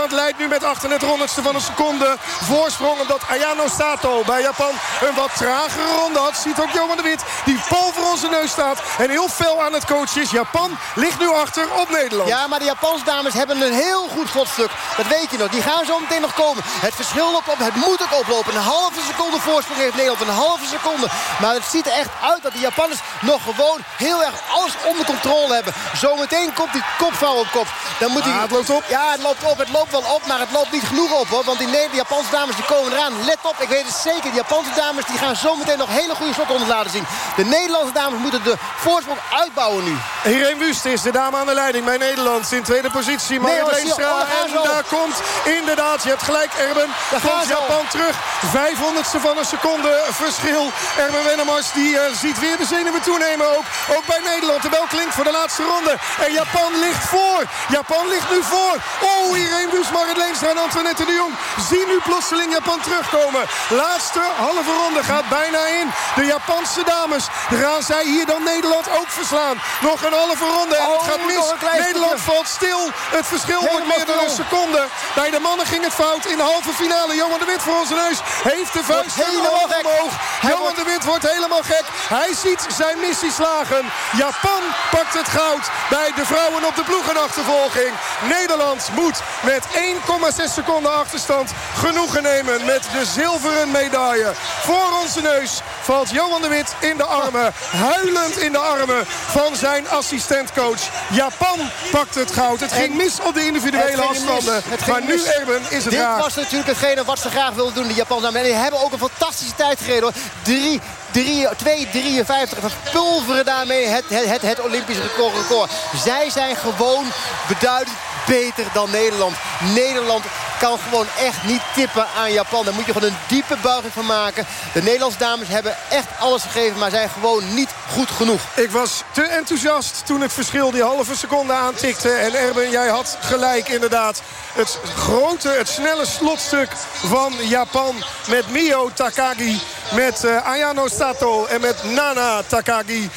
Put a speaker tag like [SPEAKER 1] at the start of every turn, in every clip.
[SPEAKER 1] Nederland leidt nu met 38 honderdste van een seconde. Voorsprong omdat Ayano Sato bij Japan een wat tragere ronde had. Ziet ook Johan de Wit die pal voor onze neus staat. En heel fel aan het coachen is. Japan ligt nu achter op Nederland.
[SPEAKER 2] Ja, maar de Japanse dames hebben een heel goed slotstuk. Dat weet je nog. Die gaan zo meteen nog komen. Het verschil loopt op. Het moet ook oplopen. Een halve seconde voorsprong heeft Nederland. Een halve seconde. Maar het ziet er echt uit dat de Japanners nog gewoon heel erg alles onder controle hebben. Zometeen komt die kopvrouw op kop. Dan moet hij...
[SPEAKER 1] Ah, het loopt op.
[SPEAKER 2] Ja, het loopt op. Het loopt wel op, maar het loopt niet genoeg op. Hoor. Want die, de Japanse dames die komen eraan. Let op, ik weet het zeker. De Japanse dames die gaan zometeen nog hele goede slotrondes laten zien. De Nederlandse dames moeten de voorsprong uitbouwen nu.
[SPEAKER 1] Irene Wust is de dame aan de leiding bij Nederland. In tweede positie Marit
[SPEAKER 2] Nee,
[SPEAKER 1] Leenstra.
[SPEAKER 2] oh,
[SPEAKER 1] en daar komt inderdaad, je hebt gelijk Erben.
[SPEAKER 2] Daar
[SPEAKER 1] Komt. Japan terug. 500ste van een seconde verschil. Erben Wennemars die eh, ziet weer de zenuwen toenemen ook. Ook bij Nederland. De bel klinkt voor de laatste ronde. En Japan ligt voor. Japan ligt nu voor. Oh, Irene Wust, Marit Leenstra en Antoinette de Jong. Zien nu plotseling Japan terugkomen. Laatste halve ronde gaat bijna in. De Japanse dames. Gaan zij hier dan Nederland ook verslaan? Nog een halve ronde en het
[SPEAKER 2] Oh,
[SPEAKER 1] gaat mis. Nederland valt stil. Het verschil wordt meer dan een seconde. Bij de mannen ging het fout in de halve finale. Johan de Wit voor onze neus heeft de vuist
[SPEAKER 2] helemaal
[SPEAKER 1] omhoog. Johan de Wit wordt helemaal gek. Hij ziet zijn missie slagen. Japan pakt het goud bij de vrouwen op de ploegenachtervolging. Nederland moet met 1,6 seconden achterstand genoegen nemen met de zilveren medaille. Voor onze neus valt Johan de Wit in de armen. Huilend in de armen van zijn assistentcoach. Japan pakt het goud. Het ging mis op de individuele afstanden. Maar nu. Erben, is het
[SPEAKER 2] Dit
[SPEAKER 1] raar.
[SPEAKER 2] was natuurlijk hetgene wat ze graag wilden doen, de Japanse. En die hebben ook een fantastische tijd gereden. hoor. 3, 3, 2, 53. Verpulveren daarmee het, het, het, het Olympisch record, record. Zij zijn gewoon beduidend beter dan Nederland. Nederland kan gewoon echt niet tippen aan Japan. Daar moet je gewoon een diepe buiging van maken. De Nederlandse dames hebben echt alles gegeven, maar zijn gewoon niet goed genoeg.
[SPEAKER 1] Ik was te enthousiast toen het verschil die halve seconde aantikte. En Erben, jij had gelijk inderdaad. Het grote, het snelle slotstuk van Japan met Mio Takagi. Met eh, Ayano Sato en met Nana Takagi.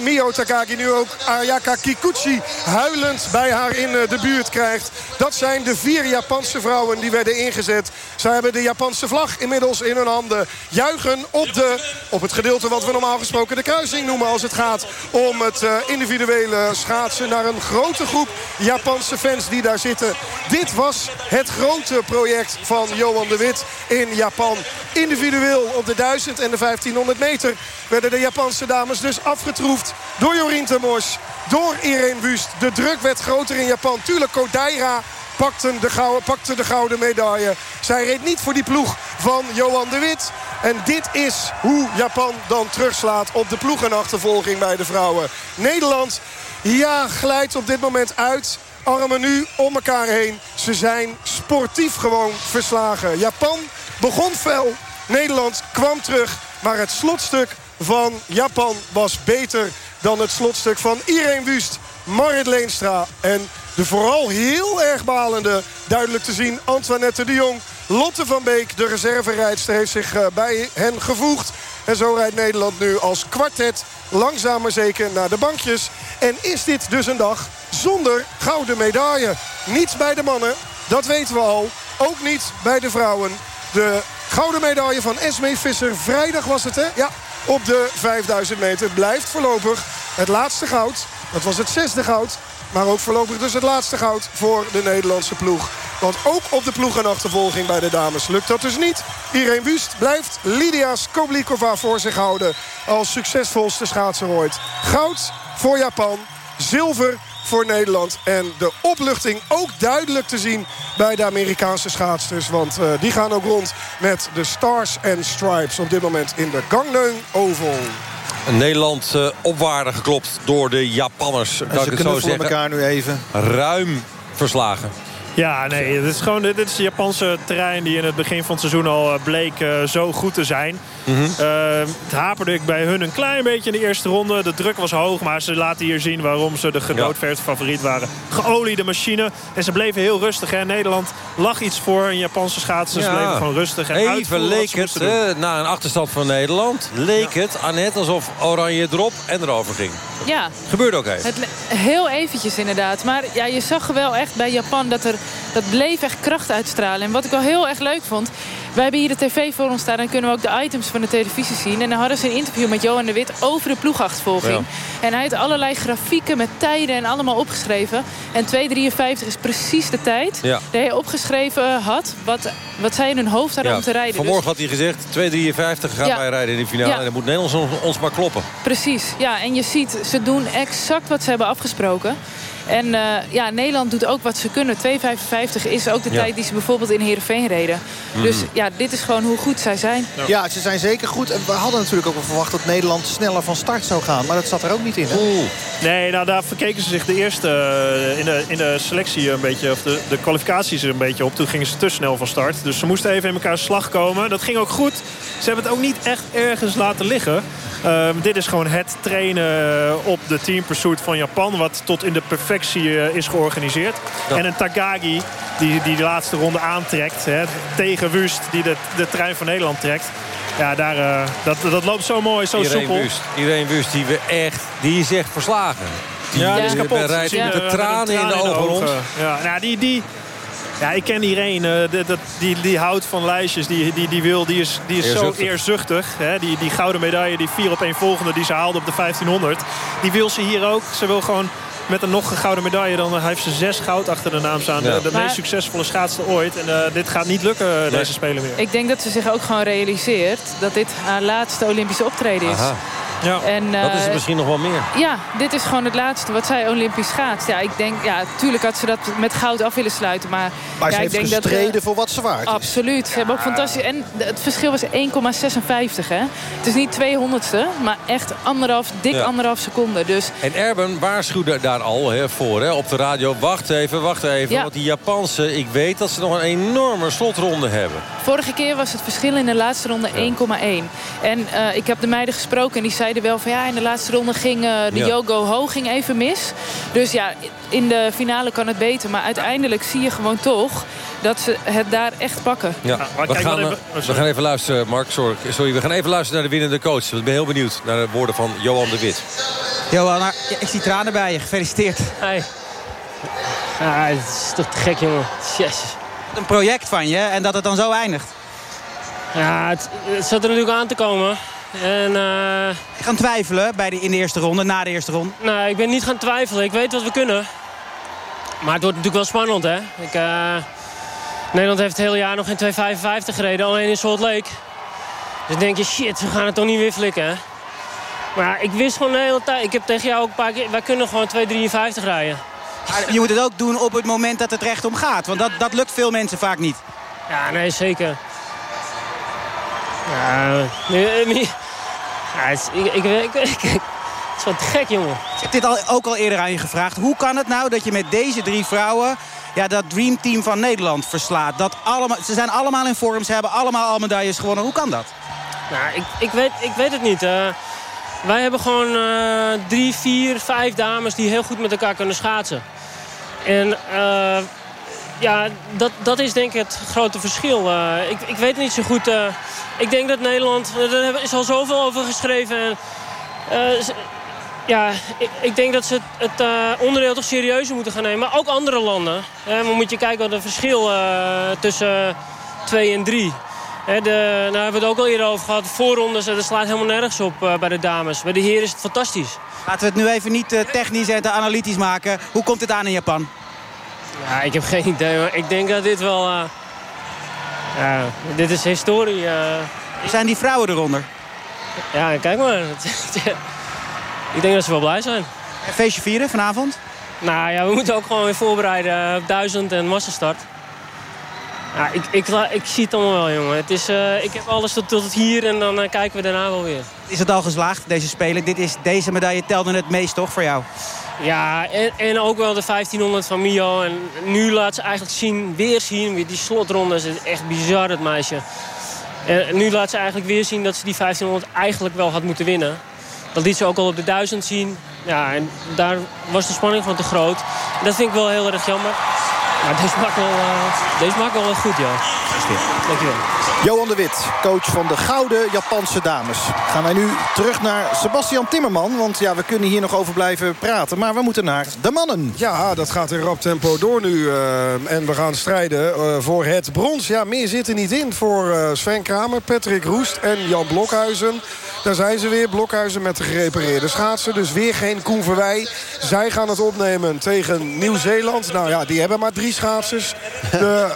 [SPEAKER 1] Mio Takagi nu ook Ayaka Kikuchi huilend bij haar in eh, de buurt krijgt. Dat zijn de vier Japanse vrouwen die werden ingezet. Zij hebben de Japanse vlag inmiddels in hun handen. Juichen op, de, op het gedeelte wat we normaal gesproken de kruising noemen... als het gaat om het eh, individuele schaatsen... naar een grote groep Japanse fans die daar zitten. Dit was het grote project van Johan de Wit in Japan. Individueel op de 1000 en de 1500 meter... werden de Japanse dames dus afgetroefd door Jorien Temors... door Irene Wust. De druk werd groter in Japan. Tuurlijk Kodaira pakte de, gouden, pakte de gouden medaille. Zij reed niet voor die ploeg van Johan de Wit. En dit is hoe Japan dan terugslaat op de ploegenachtervolging bij de vrouwen. Nederland, ja, glijdt op dit moment uit. Armen nu om elkaar heen. Ze zijn sportief gewoon verslagen. Japan begon fel. Nederland kwam terug. Maar het slotstuk van Japan was beter dan het slotstuk van Irene Wust. Marit Leenstra en de vooral heel erg balende, duidelijk te zien, Antoinette de Jong. Lotte van Beek, de reserverijdster, heeft zich eh, bij hen gevoegd. En zo rijdt Nederland nu als kwartet langzaam maar zeker naar de bankjes. En is dit dus een dag zonder gouden medaille? Niets bij de mannen, dat weten we al. Ook niet bij de vrouwen. De gouden medaille van Esmee Visser, vrijdag was het hè? Ja, op de 5000 meter blijft voorlopig het laatste goud. Dat was het zesde goud. Maar ook voorlopig dus het laatste goud voor de Nederlandse ploeg. Want ook op de ploegenachtervolging bij de dames lukt dat dus niet. Irene Wust blijft Lydia Skoblikova voor zich houden... als succesvolste schaatser ooit. Goud voor Japan, zilver voor Nederland. En de opluchting ook duidelijk te zien bij de Amerikaanse schaatsters. Want uh, die gaan ook rond met de Stars and Stripes op dit moment in de Gangneung Oval.
[SPEAKER 3] Nederland uh, op waarde geklopt door de Japanners.
[SPEAKER 4] En
[SPEAKER 3] kan
[SPEAKER 4] ze
[SPEAKER 3] ik het zo zeggen.
[SPEAKER 4] elkaar nu even.
[SPEAKER 3] Ruim verslagen.
[SPEAKER 5] Ja, nee, dit is gewoon dit is de Japanse terrein die in het begin van het seizoen al uh, bleek uh, zo goed te zijn. Mm -hmm. uh, het haperde ik bij hun een klein beetje in de eerste ronde. De druk was hoog, maar ze laten hier zien waarom ze de gedoodverde ja. favoriet waren. Geoliede machine. En ze bleven heel rustig. Hè. Nederland lag iets voor in Japanse schaatsen. Ja. Ze bleven gewoon rustig. En
[SPEAKER 3] Even leek het, hè, na een achterstand van Nederland... leek ja. het Annette alsof Oranje erop en erover ging.
[SPEAKER 6] Ja.
[SPEAKER 3] Gebeurde ook even.
[SPEAKER 6] Het, heel eventjes inderdaad. Maar ja, je zag wel echt bij Japan dat er
[SPEAKER 4] dat bleef echt kracht uitstralen. En wat ik wel heel erg leuk vond... Wij hebben hier de tv voor ons staan en kunnen we ook de items van de televisie zien. En dan hadden ze een interview met Johan de Wit over de ploegachtervolging. En hij had allerlei grafieken met tijden en allemaal opgeschreven. En 2.53 is precies de tijd
[SPEAKER 3] Ja.
[SPEAKER 4] die hij opgeschreven had. Wat, wat zij in hun hoofd hadden om te rijden. Dus-
[SPEAKER 3] Vanmorgen had hij gezegd, 2.53 gaan wij rijden in de finale. En dan moet Nederland ons, ons maar kloppen.
[SPEAKER 4] Precies, ja. En je ziet, ze doen exact wat ze hebben afgesproken. En eh, ja, Nederland doet ook wat ze kunnen. 2,55 is ook de
[SPEAKER 3] Ja.
[SPEAKER 4] tijd die ze bijvoorbeeld in Heerenveen reden. Dus ja, dit is gewoon hoe goed zij zijn.
[SPEAKER 2] Ja, ze zijn zeker goed. En we hadden natuurlijk ook wel verwacht dat Nederland sneller van start zou gaan. Maar dat zat er ook niet in. Hè?
[SPEAKER 3] Oeh.
[SPEAKER 5] Nee, nou daar verkeken ze zich de eerste eh, in de, in de selectie een beetje, of de, de kwalificaties er een beetje op. Toen gingen ze te snel van start. Dus ze moesten even in elkaar slag komen. Dat ging ook goed. Ze hebben het ook niet echt ergens laten liggen. Ehm, dit is gewoon het trainen op de team pursuit van Japan. Wat tot in de perfectie eh, is georganiseerd.
[SPEAKER 3] Ja.
[SPEAKER 5] En een Takagi die, die de laatste ronde aantrekt. Hè, tegen Wust die de, de trein van Nederland trekt. Ja, daar, eh, dat, dat loopt zo mooi, zo soepel.
[SPEAKER 3] Wust, iedereen Wust, die, we echt, die is echt verslagen. Die,
[SPEAKER 5] Ja, die is kapot.
[SPEAKER 3] rijdt met de
[SPEAKER 5] eh,
[SPEAKER 3] tranen in de ogen rond.
[SPEAKER 5] Ja, nou, die, die, ja, ik ken iedereen. eh, dat- die, die houdt van lijstjes. Die, die, die, wil, die is, die is zo
[SPEAKER 3] Eerzuchtig.
[SPEAKER 5] Hè? Die, die gouden medaille, die vier op één volgende die ze haalde op de 1500. Die wil ze hier ook. Ze wil gewoon met een nog een gouden medaille. Dan heeft ze zes goud achter de naam staan.
[SPEAKER 3] Ja.
[SPEAKER 5] De, de
[SPEAKER 4] Maar-
[SPEAKER 5] meest succesvolle schaatster ooit. En eh, dit gaat niet lukken, eh, deze Spelen meer.
[SPEAKER 4] Ik denk dat ze zich ook gewoon realiseert dat dit haar laatste Olympische optreden is.
[SPEAKER 3] Aha,
[SPEAKER 5] Ja.
[SPEAKER 4] En,
[SPEAKER 3] dat is
[SPEAKER 4] eh,
[SPEAKER 3] het misschien nog wel meer.
[SPEAKER 4] Ja, dit is gewoon het laatste wat zij Olympisch gaat. Ja, ik denk, ja, tuurlijk had ze dat met goud af willen sluiten. Maar,
[SPEAKER 2] Maar
[SPEAKER 4] ja,
[SPEAKER 2] ze
[SPEAKER 4] ik
[SPEAKER 2] heeft
[SPEAKER 4] denk dat,
[SPEAKER 2] gestreden
[SPEAKER 4] eh,
[SPEAKER 2] voor wat ze waard is.
[SPEAKER 4] Absoluut. Ze hebben ook fantastisch. En het verschil was 1,56. hè. Het is niet 200ste, maar echt anderhalf, dik
[SPEAKER 3] Ja.
[SPEAKER 4] anderhalf seconde. Dus
[SPEAKER 3] En Erben waarschuwde daar al hè, voor hè, op de radio. Wacht even, wacht even.
[SPEAKER 4] Ja.
[SPEAKER 3] Want die Japanse, ik weet dat ze nog een enorme slotronde hebben.
[SPEAKER 4] vorige keer was het verschil in de laatste ronde 1,1. En eh, ik heb de meiden gesproken en die zeiden wel van ja, in de laatste ronde ging eh, de
[SPEAKER 3] Ja.
[SPEAKER 4] Yogo Ho ging even mis. Dus ja, in de finale kan het beter. Maar uiteindelijk zie je gewoon toch dat ze het daar echt pakken.
[SPEAKER 3] Ja.
[SPEAKER 5] maar
[SPEAKER 3] we, gaan,
[SPEAKER 5] wel
[SPEAKER 3] eh,
[SPEAKER 5] even- oh,
[SPEAKER 3] we gaan even luisteren, Mark. Sorry, sorry, we gaan even luisteren naar de winnende coach. Ik ben heel benieuwd naar de woorden van Johan de Wit.
[SPEAKER 6] Johan, ik zie tranen bij je. Gefeliciteerd.
[SPEAKER 7] Hey. Ah, het is toch te gek, jongen. Jezus.
[SPEAKER 6] Een project van je en dat het dan zo eindigt.
[SPEAKER 7] Ja, het, het zat er natuurlijk aan te komen. En eh,
[SPEAKER 6] Ik gaan twijfelen bij de, in de eerste ronde, na de eerste ronde.
[SPEAKER 7] nou, ik ben niet gaan twijfelen. Ik weet wat we kunnen. Maar het wordt natuurlijk wel spannend, hè. Ik, eh, Nederland heeft het hele jaar nog geen 2,55 gereden. Alleen in Salt Lake. Dus denk je, shit, we gaan het toch niet weer flikken, hè. Maar ja, ik wist gewoon de hele tijd... Ik heb tegen jou ook een paar keer... Wij kunnen gewoon 2,53 rijden.
[SPEAKER 6] Maar je moet het ook doen op het moment dat het recht om gaat. Want dat, dat lukt veel mensen vaak niet.
[SPEAKER 7] Ja, nee, zeker. Ja, nu- nu- het is- ik, ik, ik, ik- het is wat gek, jongen.
[SPEAKER 6] Ik heb dit al, ook al eerder aan je gevraagd. Hoe kan het nou dat je met deze drie vrouwen... Ja, dat dreamteam van Nederland verslaat? Dat allemaal, ze zijn allemaal in vorm, ze hebben allemaal al medailles gewonnen. Hoe kan dat?
[SPEAKER 7] Nou, ik, ik, weet, ik weet het niet. eh. wij hebben gewoon eh, drie, vier, vijf dames die heel goed met elkaar kunnen schaatsen. En eh, ja, dat, dat is denk ik het grote verschil. Eh, ik, ik weet niet zo goed. eh, ik denk dat Nederland... Er is al zoveel over geschreven. En, eh, ja, ik, ik denk dat ze het, onderdeel toch serieuzer moeten gaan nemen. Maar ook andere landen. Hè, maar moet je kijken wat het verschil tussen 2 en 3. Hè, de, nou hebben we het ook al eerder over gehad. Voorrondes, dat slaat helemaal nergens op bij de dames. Bij de heren is het fantastisch.
[SPEAKER 6] Laten we het nu even niet technisch en te analytisch maken. Hoe komt het aan in Japan?
[SPEAKER 7] Ja, ik heb geen idee. Maar ik denk dat dit wel... eh, ja, dit is historie. eh.
[SPEAKER 6] Zijn die vrouwen eronder?
[SPEAKER 7] ja, kijk maar. ik denk dat ze wel blij zijn.
[SPEAKER 6] Feestje vieren vanavond?
[SPEAKER 7] Nou ja, we moeten ook gewoon weer voorbereiden op duizend en massastart. Ja, ik, ik, ik zie het allemaal wel, jongen. Het is, eh, ik heb alles tot, tot hier en dan eh, kijken we daarna wel weer.
[SPEAKER 6] Is het al geslaagd, deze Spelen? Dit is, deze medaille telde het meest, toch, voor jou?
[SPEAKER 7] Ja, en, en ook wel de 1500 van Mio. En nu laat ze eigenlijk zien, weer zien, weer die slotronde. is echt bizar, het meisje. En nu laat ze eigenlijk weer zien dat ze die 1500 eigenlijk wel had moeten winnen. Dat liet ze ook al op de 1000 zien. Ja, en daar was de spanning gewoon te groot. En dat vind ik wel heel erg jammer. Maar deze maakt wel, eh, deze maakt wel wat goed, ja. Dankjewel.
[SPEAKER 8] Johan de Wit, coach van de gouden Japanse dames. Gaan wij nu terug naar Sebastian Timmerman. Want ja, we kunnen hier nog over blijven praten. Maar we moeten naar de mannen.
[SPEAKER 1] Ja, dat gaat in rap tempo door nu. uh, en we gaan strijden uh, voor het brons. Ja, meer zit er niet in voor uh, Sven Kramer, Patrick Roest en Jan Blokhuizen. Daar zijn ze weer. Blokhuizen met de gerepareerde schaatsen. Dus weer geen Koen Verwij. Zij gaan het opnemen tegen Nieuw-Zeeland. Nou ja, die hebben maar drie schaatsers. De,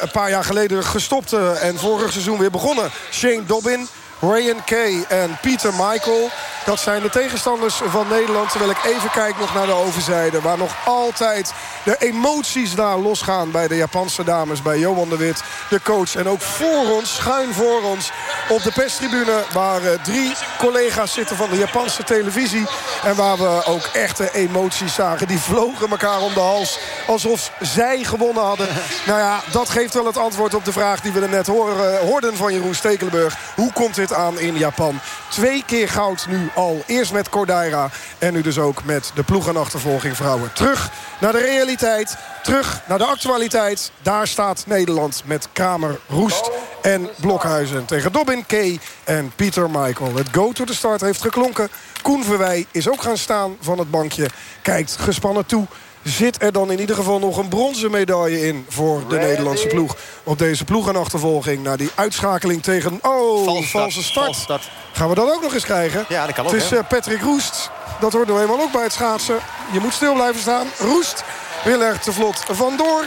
[SPEAKER 1] een paar jaar geleden gestopte en seizoen weer begonnen. Shane Dobbin. Ryan Kay en Pieter Michael. Dat zijn de tegenstanders van Nederland. Terwijl ik even kijk nog naar de overzijde. Waar nog altijd de emoties daar losgaan bij de Japanse dames. Bij Johan de Wit, de coach. En ook voor ons, schuin voor ons, op de perstribune... waar uh, drie collega's zitten van de Japanse televisie. En waar we ook echte emoties zagen. Die vlogen elkaar om de hals. Alsof zij gewonnen hadden. nou ja, dat geeft wel het antwoord op de vraag die we er net horen, uh, hoorden van Jeroen Stekelenburg. Hoe komt dit aan in Japan? Twee keer goud nu al. Eerst met Cordaira en nu dus ook met de ploegenachtervolging vrouwen. Terug naar de realiteit. Terug naar de actualiteit. Daar staat Nederland met Kramer, Roest en Blokhuizen. Tegen Dobbin, Kay en Pieter Michael. Het go to the start heeft geklonken. Koen Verwij is ook gaan staan van het bankje. Kijkt gespannen toe zit er dan in ieder geval nog een bronzen medaille in... voor de Nederlandse ploeg op deze ploegenachtervolging... naar die uitschakeling tegen... Oh,
[SPEAKER 2] Valse start.
[SPEAKER 1] valse start.
[SPEAKER 2] Valse start.
[SPEAKER 1] Gaan we dat ook nog eens krijgen?
[SPEAKER 2] Ja, dat kan ook,
[SPEAKER 1] Het is
[SPEAKER 2] hè?
[SPEAKER 1] eh, Patrick Roest. Dat hoort nou eenmaal ook bij het schaatsen. Je moet stil blijven staan. Roest wil er te vlot vandoor.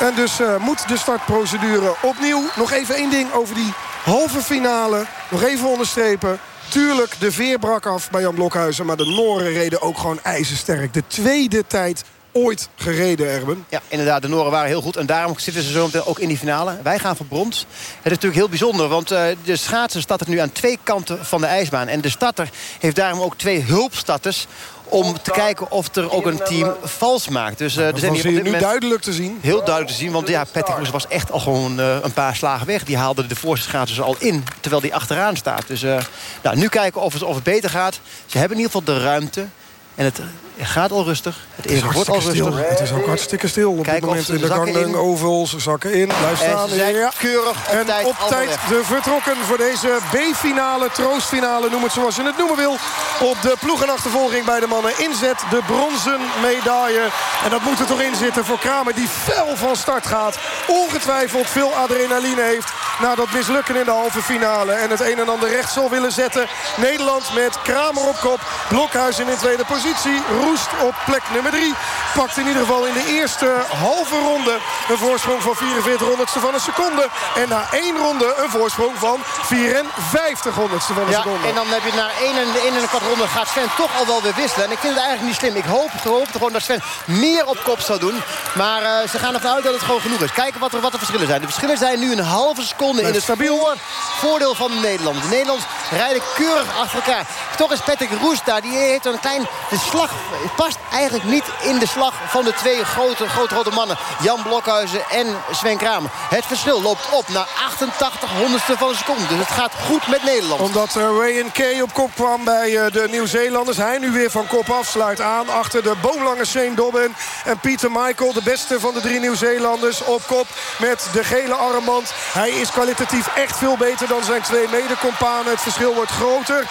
[SPEAKER 1] En dus eh, moet de startprocedure opnieuw. Nog even één ding over die halve finale. Nog even onderstrepen. Tuurlijk, de veer brak af bij Jan Blokhuizen. Maar de Noren reden ook gewoon ijzersterk. De tweede tijd ooit gereden, Erben.
[SPEAKER 2] Ja, inderdaad, de Noren waren heel goed. En daarom zitten ze zo meteen ook in die finale. Wij gaan voor brons. Het is natuurlijk heel bijzonder. Want uh, de schaatser staat er nu aan twee kanten van de ijsbaan. En de starter heeft daarom ook twee hulpstarters om te kijken of er ook een team vals maakt. Dus uh, er zijn
[SPEAKER 1] Dat
[SPEAKER 2] hier
[SPEAKER 1] nu duidelijk te zien.
[SPEAKER 2] heel duidelijk te zien. Want ja, Patrick Roes was echt al gewoon uh, een paar slagen weg. Die haalde de voorste schaatsers al in, terwijl die achteraan staat. Dus uh, nou, nu kijken of het, of het beter gaat. Ze hebben in ieder geval de ruimte. En het gaat al rustig. Het
[SPEAKER 1] is
[SPEAKER 2] wordt al
[SPEAKER 1] hartstikke
[SPEAKER 2] rustig.
[SPEAKER 1] stil. Het is ook hartstikke stil op
[SPEAKER 2] Kijk
[SPEAKER 1] dit
[SPEAKER 2] of
[SPEAKER 1] moment
[SPEAKER 2] ze
[SPEAKER 1] in de
[SPEAKER 2] in.
[SPEAKER 1] Ovals zakken in. Blijf
[SPEAKER 2] En
[SPEAKER 1] staan.
[SPEAKER 2] ze zijn
[SPEAKER 1] Ja.
[SPEAKER 2] keurig op
[SPEAKER 1] En
[SPEAKER 2] tijd.
[SPEAKER 1] op tijd de vertrokken voor deze B-finale, troostfinale, noem het zoals je het noemen wil. Op de ploegenachtervolging bij de mannen. Inzet de bronzen medaille. En dat moet er toch in zitten voor Kramer die fel van start gaat. Ongetwijfeld veel adrenaline heeft na dat mislukken in de halve finale. En het een en ander recht zal willen zetten. Nederland met Kramer op kop. Blokhuizen in tweede positie. Roest op plek nummer drie. Pakt in ieder geval in de eerste halve ronde een voorsprong van 44 honderdste van een seconde. En na één ronde een voorsprong van 54 honderdste van een
[SPEAKER 2] Ja,
[SPEAKER 1] seconde.
[SPEAKER 2] en dan heb je na één en, één en een kwart ronde gaat Sven toch al wel weer wisselen. En ik vind het eigenlijk niet slim. Ik hoop, hoop gewoon dat Sven meer op kop zou doen. Maar eh, ze gaan ervan uit dat het gewoon genoeg is. Kijken wat, er, wat de verschillen zijn. De verschillen zijn nu een halve seconde in het
[SPEAKER 1] stabiel.
[SPEAKER 2] voor- voordeel van de Nederlanders. De Nederlanders rijden keurig achter elkaar. Toch is Patrick Roest daar. Die heeft een klein... De slag past eigenlijk niet in de slag van de twee grote, grote, mannen. Jan Blokhuizen en Sven Kramer. Het verschil loopt op naar 88 honderdste van een seconde. Dus het gaat goed met Nederland.
[SPEAKER 1] Omdat uh, Ryan Kay op kop kwam bij uh, de Nieuw-Zeelanders. Hij nu weer van kop af sluit aan. Achter de boomlange Shane Dobbin. En Pieter Michael, de beste van de drie Nieuw-Zeelanders. Op kop met de gele armband. Hij is kwalitatief echt veel beter dan zijn twee mede-companen. Het verschil wordt groter.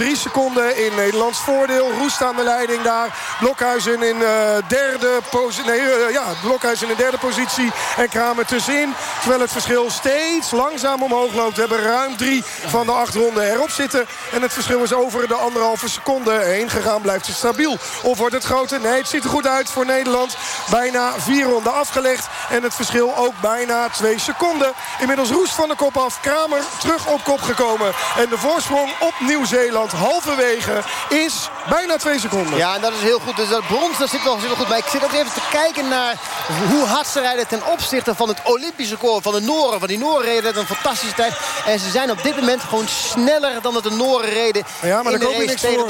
[SPEAKER 1] 1,3 seconden in Nederlands voordeel. Roest aan de leiding daar. Blokhuizen in uh, derde positie. Nee, uh, ja, Blokhuizen in derde positie. En Kramer tussenin. Terwijl het verschil steeds langzaam omhoog loopt. We hebben ruim drie van de acht ronden erop zitten. En het verschil is over de anderhalve seconde heen gegaan. Blijft het stabiel. Of wordt het groter? Nee, het ziet er goed uit voor Nederland. Bijna vier ronden afgelegd. En het verschil ook bijna twee seconden. Inmiddels Roest van de kop af. Kramer terug op kop gekomen. En de voorsprong op Nieuw-Zeeland halverwege is bijna twee seconden.
[SPEAKER 2] Ja, en dat is heel goed. Dus dat brons dat zit, wel, zit wel goed. Maar ik zit ook even te kijken naar hoe hard ze rijden... ten opzichte van het Olympische record van de Noren. Van die Noren reden een fantastische tijd. En ze zijn op dit moment gewoon sneller dan dat de Noren reden...
[SPEAKER 1] Ja, maar
[SPEAKER 2] in de race
[SPEAKER 1] niks
[SPEAKER 2] tegen,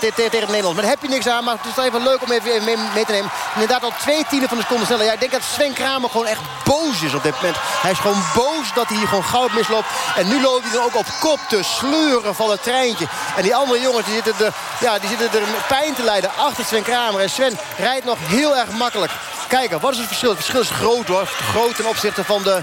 [SPEAKER 2] de tegen het Nederlands. Maar daar heb je niks aan. Maar het is wel even leuk om even mee, mee te nemen. Inderdaad al twee tienden van de seconde sneller. Ja, ik denk dat Sven Kramer gewoon echt boos is op dit moment. Hij is gewoon boos dat hij hier gewoon goud misloopt. En nu loopt hij dan ook op kop te sleuren van het treintje. En die andere jongens die zitten, er, ja, die zitten er pijn te lijden achter Sven Kramer. En Sven rijdt nog heel erg makkelijk. Kijken, wat is het verschil? Het verschil is groot hoor. Groot ten opzichte van de